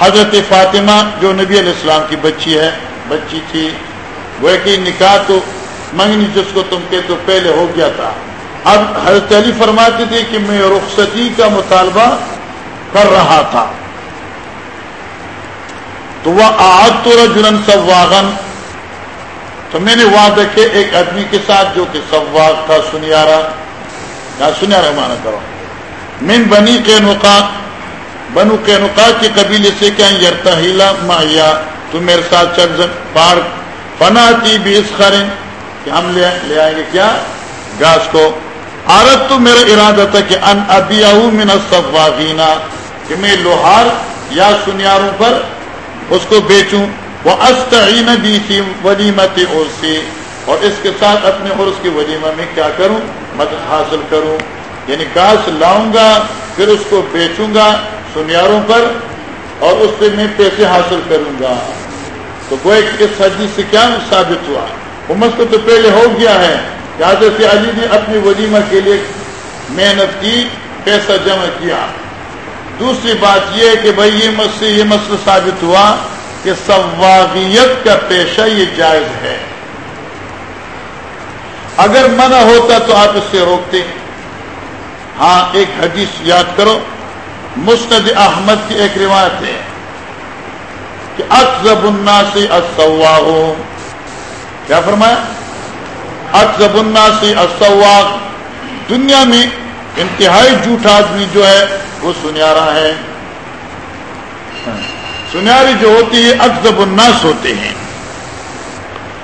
حضرت فاطمہ جو نبی علیہ السلام کی بچی ہے، بچی تھی، وہ کہ نکاح تو منگنی جس کو تم کے تو پہلے ہو گیا تھا۔ اب حضرت علی فرماتے تھے کہ میں رخصتی کا مطالبہ کر رہا تھا۔ تو وہ آج تو رجن سواغن تو میں نے وعدہ کہ ایک آدمی کے ساتھ جو کہ سواغ تھا سنیارا سنیارا مانا کرو۔ من بنی کے نقا بنو کے کے قبیلے سے کیا یرتا ہیلا مایا؟ تم میرے ساتھ چل پار فنا تی بھی اس کہ ہم لے, لے آئیں گے کیا؟ گاس کو۔ عارت تو میرا ارادہ تھا کہ ان ابیا من الصواغینا کہ میں لوہار یا سنیاروں پر اس کو بیچوں۔ وہ استعین بھی تھی ولیمت عرسی اور اس کے ساتھ اپنے عرس کی ولیمہ میں کیا کروں؟ مدد حاصل کروں۔ یعنی گاس لاؤں گا پھر اس کو بیچوں گا۔ سنیاروں پر اور اس سے میں پیسے حاصل کروں گا۔ تو کوئی اس حدیث سے کیا ثابت ہوا؟ امت کو تو پہلے ہو گیا ہے کہ حضرت علی نے اپنی ولیمہ کے لیے محنت کی، پیسہ جمع کیا۔ دوسری بات یہ کہ بھائی یہ مسئلہ یہ مسئلہ ثابت ہوا کہ سواغیت کا پیشہ یہ جائز ہے۔ اگر منع ہوتا تو آپ اس سے روکتے۔ ہاں ایک حدیث یاد کرو۔ مسند احمد کی ایک روایت ہے کہ اکزب الناسی السواغ کیا فرمایا؟ اکزب الناسی السواغ دنیا میں انتہائی جھوٹا آدمی جو ہے وہ سنیارا ہے۔ سنیاری جو ہوتی ہے اکزب الناس ہوتے ہیں۔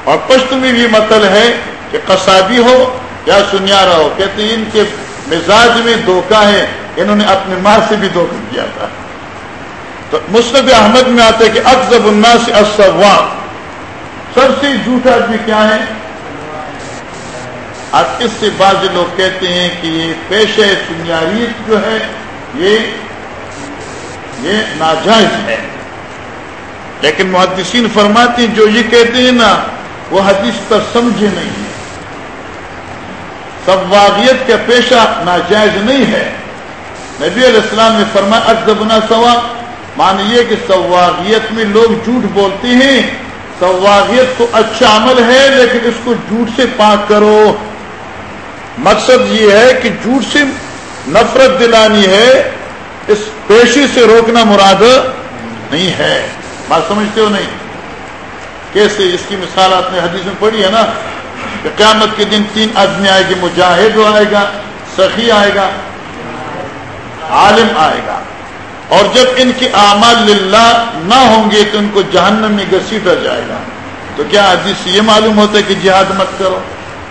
اور پشت میں بھی مطلب ہے کہ قصابی ہو یا سنیارا ہو، کہتے ہیں ان کے مزاج میں دھوکہ ہے۔ انہوں نے اپنے ماں سے بھی دھوکہ کیا تھا۔ تو مصنف احمد میں آتے کہ اکزب الناس اسوا سب سے جھوٹا آدمی کیا ہے؟ اب اس سے بعض لوگ کہتے ہیں کہ یہ پیش سنیاریت جو ہے، یہ یہ ناجائز ہے۔ لیکن محدثین فرماتے ہیں، جو یہ کہتے ہیں نا، وہ حدیث پر سمجھے نہیں ہے۔ سواغیت کا پیشہ ناجائز نہیں ہے۔ نبی علیہ السلام نے فرمایا اکزبنا سوا مانیے کہ سواغیت میں لوگ جھوٹ بولتے ہیں۔ سواغیت تو اچھا عمل ہے، لیکن اس کو جھوٹ سے پاک کرو۔ مقصد یہ ہے کہ جھوٹ سے نفرت دلانی ہے، اس پیشی سے روکنا مراد نہیں ہے۔ بات سمجھتے ہو نہیں؟ کیسے؟ اس کی مثال آپ نے حدیث میں پڑھی ہے نا کہ قیامت کے دن تین آدمی آئے گی مجاہد آئے گا، سخی آئے گا۔ عالم آئے گا۔ اور جب ان کی اعمال للہ نہ ہوں گے تو ان کو جہنم میں گسیٹا جائے گا۔ تو کیا حدیث یہ معلوم ہوتا ہے کہ جہاد مت کرو،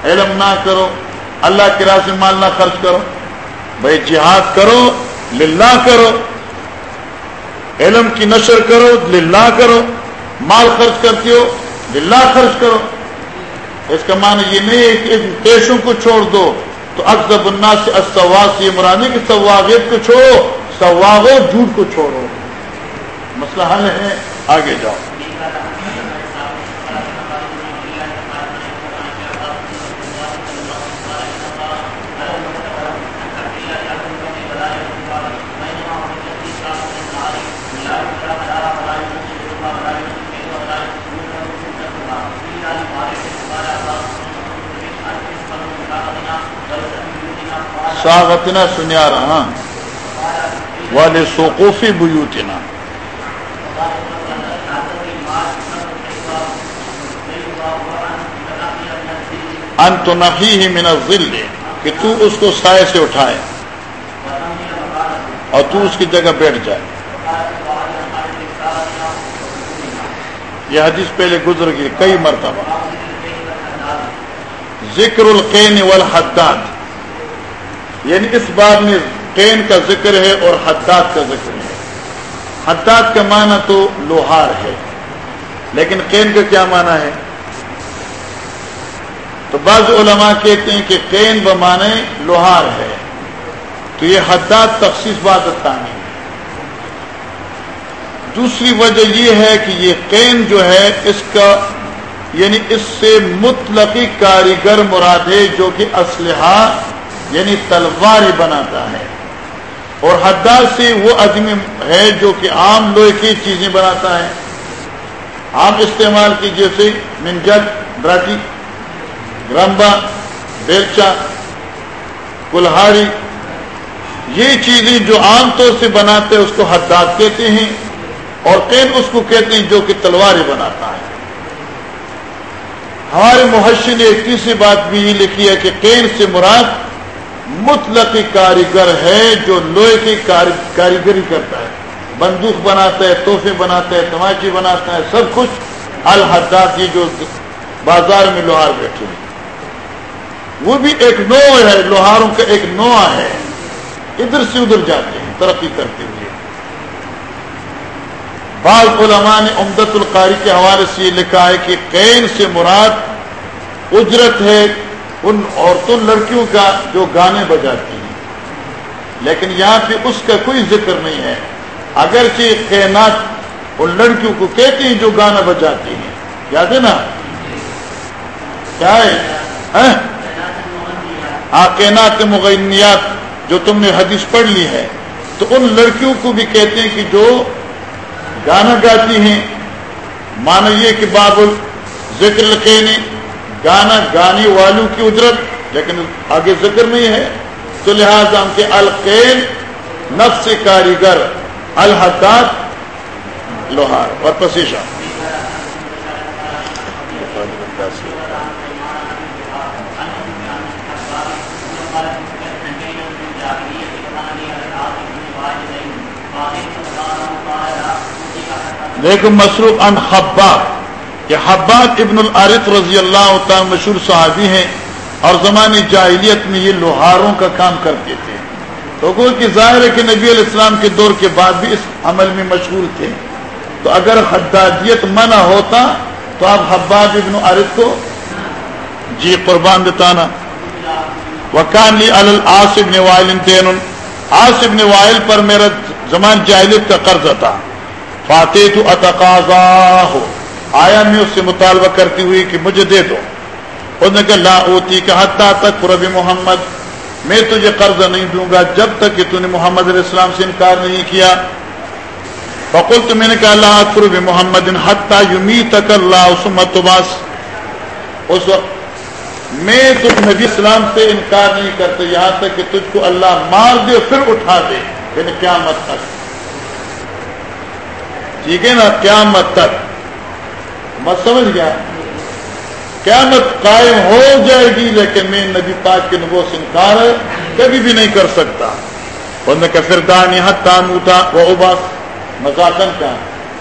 علم نہ کرو، اللہ کی راہ سے مال نہ خرچ کرو۔ بھائی جہاد کرو، للہ کرو، علم کی نشر کرو، للہ کرو۔ مال خرچ کرتے ہو، للہ خرچ کرو۔ اس کا معنی یہ نہیں ہے کہ پیشوں کو چھوڑ دو۔ تو اکثر بننا سے عمرانی کی سواغیت کو چھوڑو سواغ جھوٹ کو چھوڑو۔ مسئلہ حل ہے، آگے جاؤ۔ ساغتنا سنیا رہا۔ والے سوقوفی بوتنا انت نفی ہی من الظل، کہ تو اس کو سائے سے اٹھائے۔ اور تو اس کی جگہ بیٹھ جائے۔ یہ حدیث پہلے گزر گئی، کئی مرتبہ۔ ذکر القین والحداد۔ یعنی اس بات میں قین کا ذکر ہے اور حداد کا ذکر ہے۔ حداد کا معنی تو لوہار ہے، لیکن قین کا کیا معنی ہے؟ تو بعض علماء کہتے ہیں کہ قین بمانے لوہار ہے۔ تو یہ حداد تخصیص بات ہے دوسری وجہ یہ ہے کہ یہ قین جو ہے، اس کا یعنی اس سے مطلقی کاریگر مراد ہے جو کہ اسلحہ یعنی تلوار بناتا ہے۔ اور حداد سے وہ آدمی ہے جو کہ عام لوہے کی چیزیں بناتا ہے۔ عام استعمال کی جیسے منجد براٹی گرمبا بیلچا کلہاری یہ چیزیں جو عام طور سے بناتے ہیں اس کو حداد کہتے ہیں اور قین اس کو کہتے ہیں جو کہ تلواریں بناتا ہے۔ ہمارے محشر نے ایک تیسری بات بھی یہ لکھی ہے کہ قین سے مراد مطلق کاریگر ہے جو لوہے کی کاریگری کرتا ہے۔ بندوق بناتا ہے، تحفے بناتا ہے تماچی بناتا ہے، سب کچھ الحداد یہ جو بازار میں لوہار بیٹھے ہیں۔ وہ بھی ایک نو ہے، لوہاروں کا ایک نوع ہے۔ ادھر سے ادھر جاتے ہیں، ترقی کرتے ہوئے۔ بعض علماء نے امدت القاری کے حوالے سے یہ لکھا ہے کہ قین سے مراد اجرت ہے ان عورتوں، لڑکیوں کا جو گانے بجاتی ہیں۔ لیکن یہاں پہ اس کا کوئی ذکر نہیں ہے۔ اگرچہ قینات ان لڑکیوں کو کہتے ہیں جو گانا بجاتی ہیں۔ یاد ہے نا؟ کیا ہے؟ ہاں؟, ہاں، آقینات مغنیات جو تم نے حدیث پڑھ لی ہے۔ تو ان لڑکیوں کو بھی کہتے ہیں کہ جو گانا گاتی ہیں مانا یہ کہ بابل ذکر لکھنے گانا گانے والوں کی اجرت، لیکن آگے ذکر نہیں ہے، تو لہٰذا ہم کے القین نفس کاریگر، الحداد لوہار، اور پسیشہ۔ لیکن مسروق ان حباب یہ حباب ابن العارف رضی اللہ تعالی مشہور صحابی ہیں اور زمانی جاہلیت میں یہ لوہاروں کا کام کرتے تھے۔ تو گو کہ ظاہر ہے کہ نبی علیہ السلام کے دور کے بعد بھی اس عمل میں مشہور تھے۔ تو اگر حدادیت منع ہوتا تو آپ حباب ابن عارف کو جی قربان دتانا۔ وکان لی الصب نے وائل آصب نے وائل پر میرا زمان جاہلیت کا قرض تھا۔ فاتح تو اتقاضا ہو آیا میں اس سے مطالبہ کرتی ہوئی کہ مجھے دے دو۔ انہوں نے کہا، لا اوتی کہ حتی تک قرب محمد۔ میں تجھے قرض نہیں دوں گا جب تک کہ تو نے محمد علیہ السلام سے انکار نہیں کیا۔ فقل تو میں نے کہا، لا قرب محمد یمی تک اللہ عصمت اس وقت میں تجھ نبی اسلام سے انکار نہیں کرتا، یہاں تک کہ تجھ کو اللہ مار دے پھر اٹھا دے۔ یعنی کیا مت تک۔ ٹھیک ہے نا؟ قیامت تک۔ مت سمجھ گیا؟ قیامت قائم ہو جائے گی، لیکن میں نبی پاک کے نبو سے انکار کبھی بھی نہیں کر سکتا۔ انہوں نے پھر دان یہاں تام اٹھا وہ اباس مزاقن کا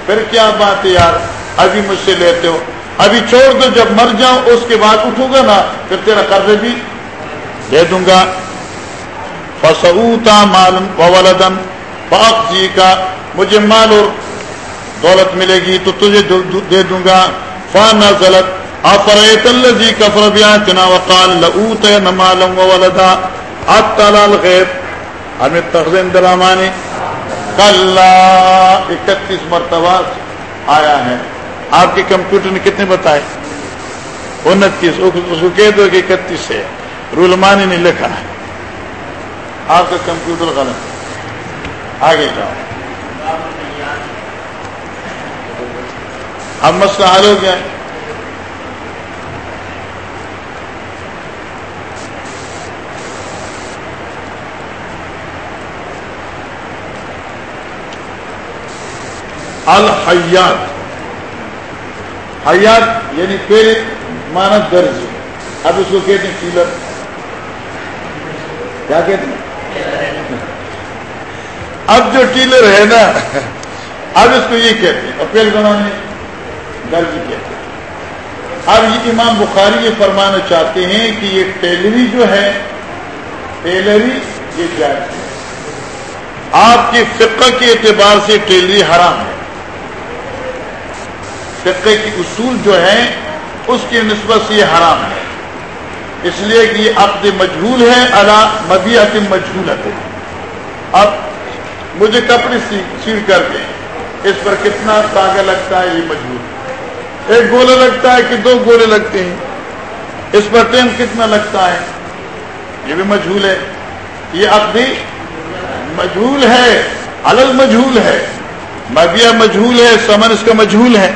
پھر کیا بات ہے یار؟ ابھی مجھ سے لیتے ہو۔ ابھی چھوڑ دو، جب مر جاؤں، اس کے بعد اٹھوں گا نا، پھر تیرا قرض بھی دے دوں گا۔ فسعوتا مالن ولدن پاک جی کا مجھے مال اور دولت ملے گی تو تجھے دے دوں گا۔ فانا غلط افریت الذی کفر بیاتنا وقال لؤوت مالا وولدا اطلع الغیب ہمیں تخزین درامانی کلا، اکتیس مرتبہ آیا ہے۔ آپ کے کمپیوٹر نے کتنے بتائے؟ انتیس۔ اس کو کہہ دو کہ اکتیس ہے۔ رولمانی نے لکھا ہے۔ آپ کا کمپیوٹر غلط۔ آگے جاؤ۔ اب مسئلہ حل ہو گیا۔ الحیات۔ حیات یعنی پھر مانا درج۔ اب اس کو کہتے ہیں کیلر۔ کیا کہتے ہیں؟ اب جو ٹیلر ہے نا، اب اس کو یہ کہتے ہیں۔ اپیل بنانے۔ درج کہتے ہیں اب یہ امام بخاری یہ فرمانا چاہتے ہیں کہ یہ ٹیلری جو ہے، ٹیلری یہ جائز ہے۔ آپ کی فقہ کے اعتبار سے ٹیلری حرام ہے۔ فقہ کی اصول جو ہے، اس کی نسبت سے یہ حرام ہے۔ اس لیے کہ یہ عقد مجہول ہے اللہ مبیعت مجہول ہے اب مجھے کپڑے سیڑ کر کے، اس پر کتنا تاغہ لگتا ہے، یہ مجہول۔ ایک گولے لگتا ہے کہ دو گولے لگتے ہیں۔ اس پر ٹائم کتنا لگتا ہے؟ یہ بھی مجہول ہے۔ یہ عقدی مجھول ہے۔ الل مجھول ہے۔ مبیا مجھول ہے۔ سمن اس کا مجھول ہے۔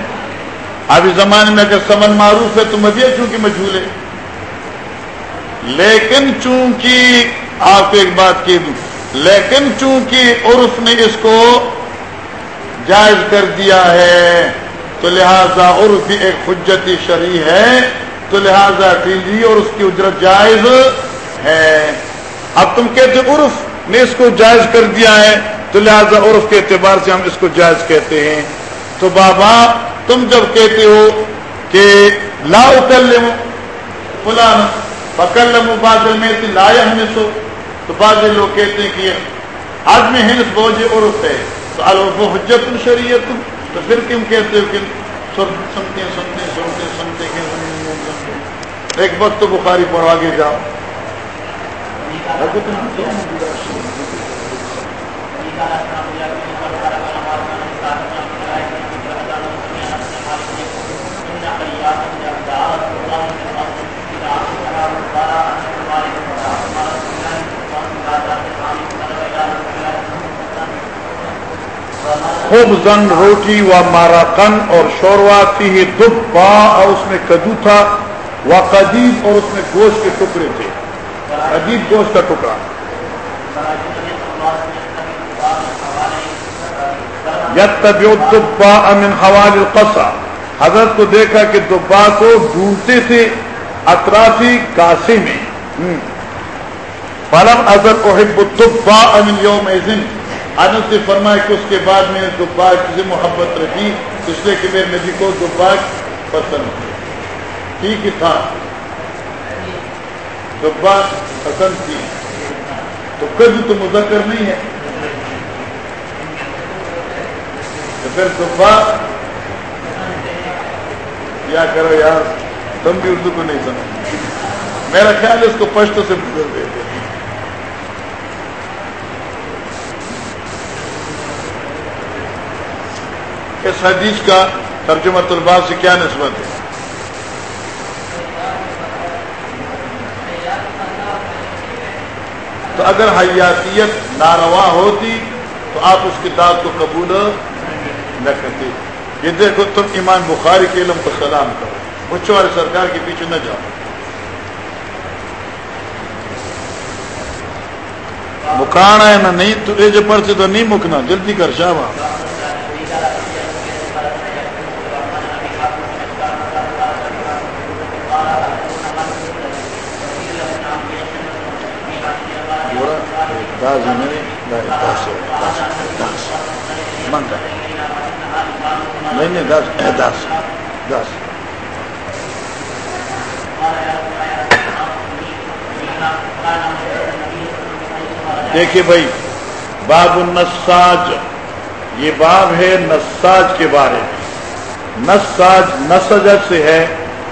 ابھی زمانے میں اگر سمن معروف ہے تو مبیا چونکہ مجھول ہے۔ لیکن چونکہ آپ کو ایک بات کہہ دوں۔ لیکن چونکہ عرف نے اس کو جائز کر دیا ہے۔ تو لہذا عرف بھی ایک حجتی شرعی ہے، تو لہذا ٹیلی اور اس کی اجرت جائز ہے۔ اب تم کہتے عرف نے اس کو جائز کر دیا ہے، تو لہذا عرف کے اعتبار سے ہم اس کو جائز کہتے ہیں۔ تو بابا، تم جب کہتے ہو کہ لا اکلم فلان بکلم بادل میں لایا ہمیں سو تو بعض لوگ کہتے ہیں کہ آدمی ہنس بوجھ عرف ہے۔ تو الف حجت شریعت تو پھر کیوں کہتے ہو کہ سنتے سنتے سنتے سنتے ایک وقت تو بخاری پر آگے جاؤ۔ تم زن روٹی و مارا کن اور شوروا تھی دب اور اس میں کدو تھا وہ قدیم اور اس میں گوشت کے ٹکڑے تھے۔ عجیب گوشت کا ٹکڑا۔ دبا امن حوال القصا۔ حضرت کو دیکھا کہ دبا کو ڈھونڈتے تھے اطرافی کاسے میں۔ فلم اظہر احب الطبا امن یوم انس نے فرمایا کہ اس کے بعد میں دبا سے محبت رکھی، اس لیے کہ میرے نبی کو دبا پسند ٹھیک ہی تھا۔ دبا پسند تھی تو کبھی تو مذکر نہیں ہے۔ تو پھر دبا کیا کرو یار؟ تم بھی اردو کو نہیں سمجھ میرا خیال ہے اس کو پشتوں سے گزر دیتے اس حدیث کا ترجمہ طلبا سے کیا نسبت ہے؟ تو اگر حیاتیت ناروا ہوتی تو آپ اس کتاب کو قبول نہ کرتے۔ یہ دیکھو تم ایمان بخاری کے علم کو سلام کرو۔ بچوں والے سرکار کے پیچھے نہ جاؤ۔ مکانا ہے نہ نہیں، تو جو پڑھتے تو نہیں مکنا جلدی کر، شاہ نہیں دس دس دس دیکھیے بھائی باب النساج یہ باب ہے نساج کے بارے میں نساج نسج سے ہے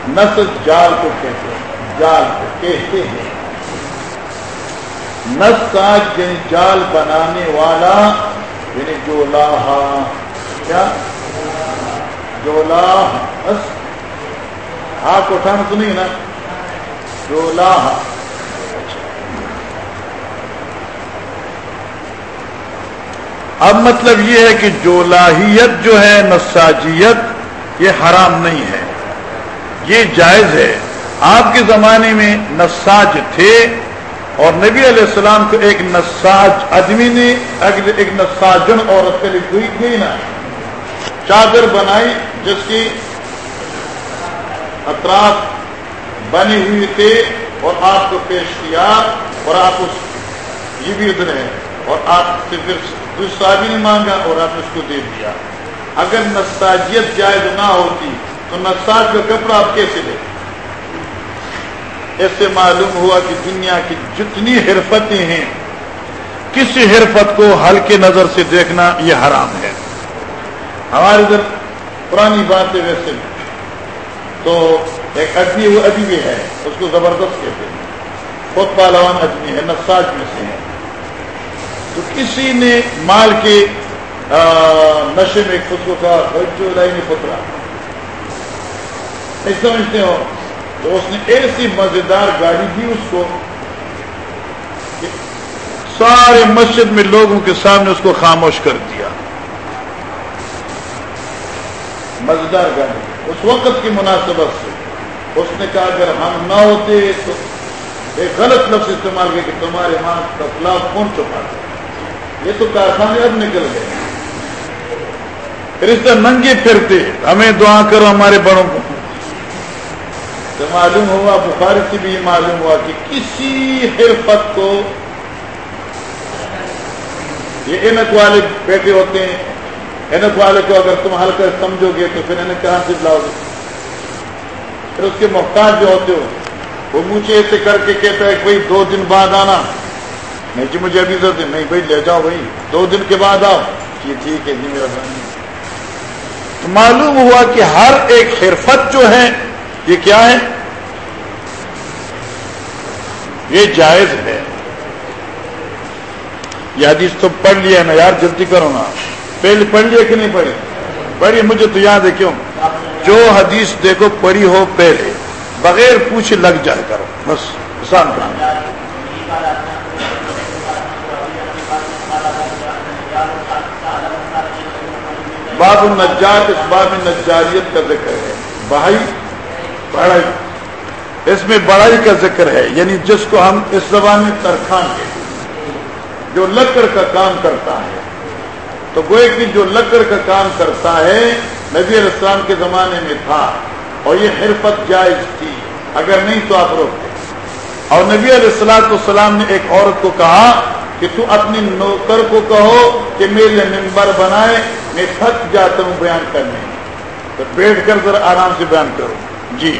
نسج جال کو کہتے ہیں جال کو کہتے ہیں نساج یعنی جال بنانے والا یعنی جو لاہا کیا؟ جو لاہ ہاتھ اٹھانا تو نہیں نا؟ جو لاہ۔ اب مطلب یہ ہے کہ جو لاہیت جو ہے، نساجیت، یہ حرام نہیں ہے۔ یہ جائز ہے۔ آپ کے زمانے میں نساج تھے۔ اور نبی علیہ السلام کو ایک نساج آدمی نے ایک نساجن عورت کے لیے گئی نا چادر بنائی، جس کی اطراف بنی ہوئی تھے اور آپ کو پیش کیا اور آپ اس یہ بھی ادھر ہے اور آپ سے پھر دوسرا بھی نہیں مانگا اور آپ اس کو دے دیا۔ اگر نساجیت جائز نہ ہوتی تو نساج کا کپڑا آپ کیسے لے ایسے معلوم ہوا کہ دنیا کی جتنی حرفتیں ہیں کسی حرفت کو ہلکے نظر سے دیکھنا یہ حرام ہے۔ ہمارے ادھر پرانی بات ہے ویسے تو ایک ادبی وہ ادبی ہے، اس کو زبردست کہتے ہیں۔ خود پالوان ادبی ہے نساج میں سے ہے تو کسی نے مال کے نشے میں خود کو کہا جو لائی پترا سمجھتے ہو۔ تو اس نے ایسی مزیدار گاڑی دی اس کو سارے مسجد میں لوگوں کے سامنے اس کو خاموش کر دیا۔ مزیدار گاڑی۔ اس وقت کی مناسبت سے اس نے کہا، اگر ہم نہ ہوتے تو ایک غلط لفظ استعمال کیا کہ تمہارے ماں کا خلاف کون چپاتا یہ تو کارخانے اب نکل گئے۔ رشتہ ننگے پھرتے، ہمیں دعا کرو ہمارے بڑوں کو۔ تو معلوم ہوا بخار سے بھی معلوم ہوا کہ کسی حرفت کو یہ انک والے بیٹھے ہوتے ہیں انک والے کو اگر تم حل کر سمجھو گے تو پھر انہیں کہاں سے لاؤ گے؟ پھر اس کے محتاج جو ہوتے ہو، وہ مجھے ایسے کر کے کہتا ہے کہ دو دن بعد آنا۔ نہیں جی مجھے ابھی ضرورت نہیں بھائی، لے جاؤ بھائی۔ دو دن کے بعد آؤ۔ جی ٹھیک ہے جی میرا معلوم ہوا کہ ہر ایک حرفت جو ہے، یہ کیا ہے؟ یہ جائز ہے۔ یہ حدیث تو پڑھ لیا نا، یار جلدی کرو نا۔ پہلے پڑھ لیا کہ نہیں پڑھی پڑھی مجھے تو یاد ہے کیوں؟ جو حدیث دیکھو، پڑھی ہو پہلے، بغیر پوچھے لگ جائے کرو۔ بس، آسان کام۔ باب النجات اس باب نجاریت کا ذکر ہے۔ بھائی بڑائی اس میں بڑائی کا ذکر ہے یعنی جس کو ہم اس زبان میں ترخان کے جو لکڑ کا کام کرتا ہے۔ تو گوئے کہ جو لکڑ کا کام کرتا ہے، نبی علیہ السلام کے زمانے میں تھا، اور یہ حرفت جائز تھی۔ اگر نہیں تو آپ روکتے اور نبی علیہ السلاۃ السلام نے ایک عورت کو کہا کہ تو اپنی نوکر کو کہو کہ میرے ممبر بنائے، میں تھک جاتا ہوں بیان کرنے۔ تو بیٹھ کر ذرا آرام سے بیان کرو۔ جی۔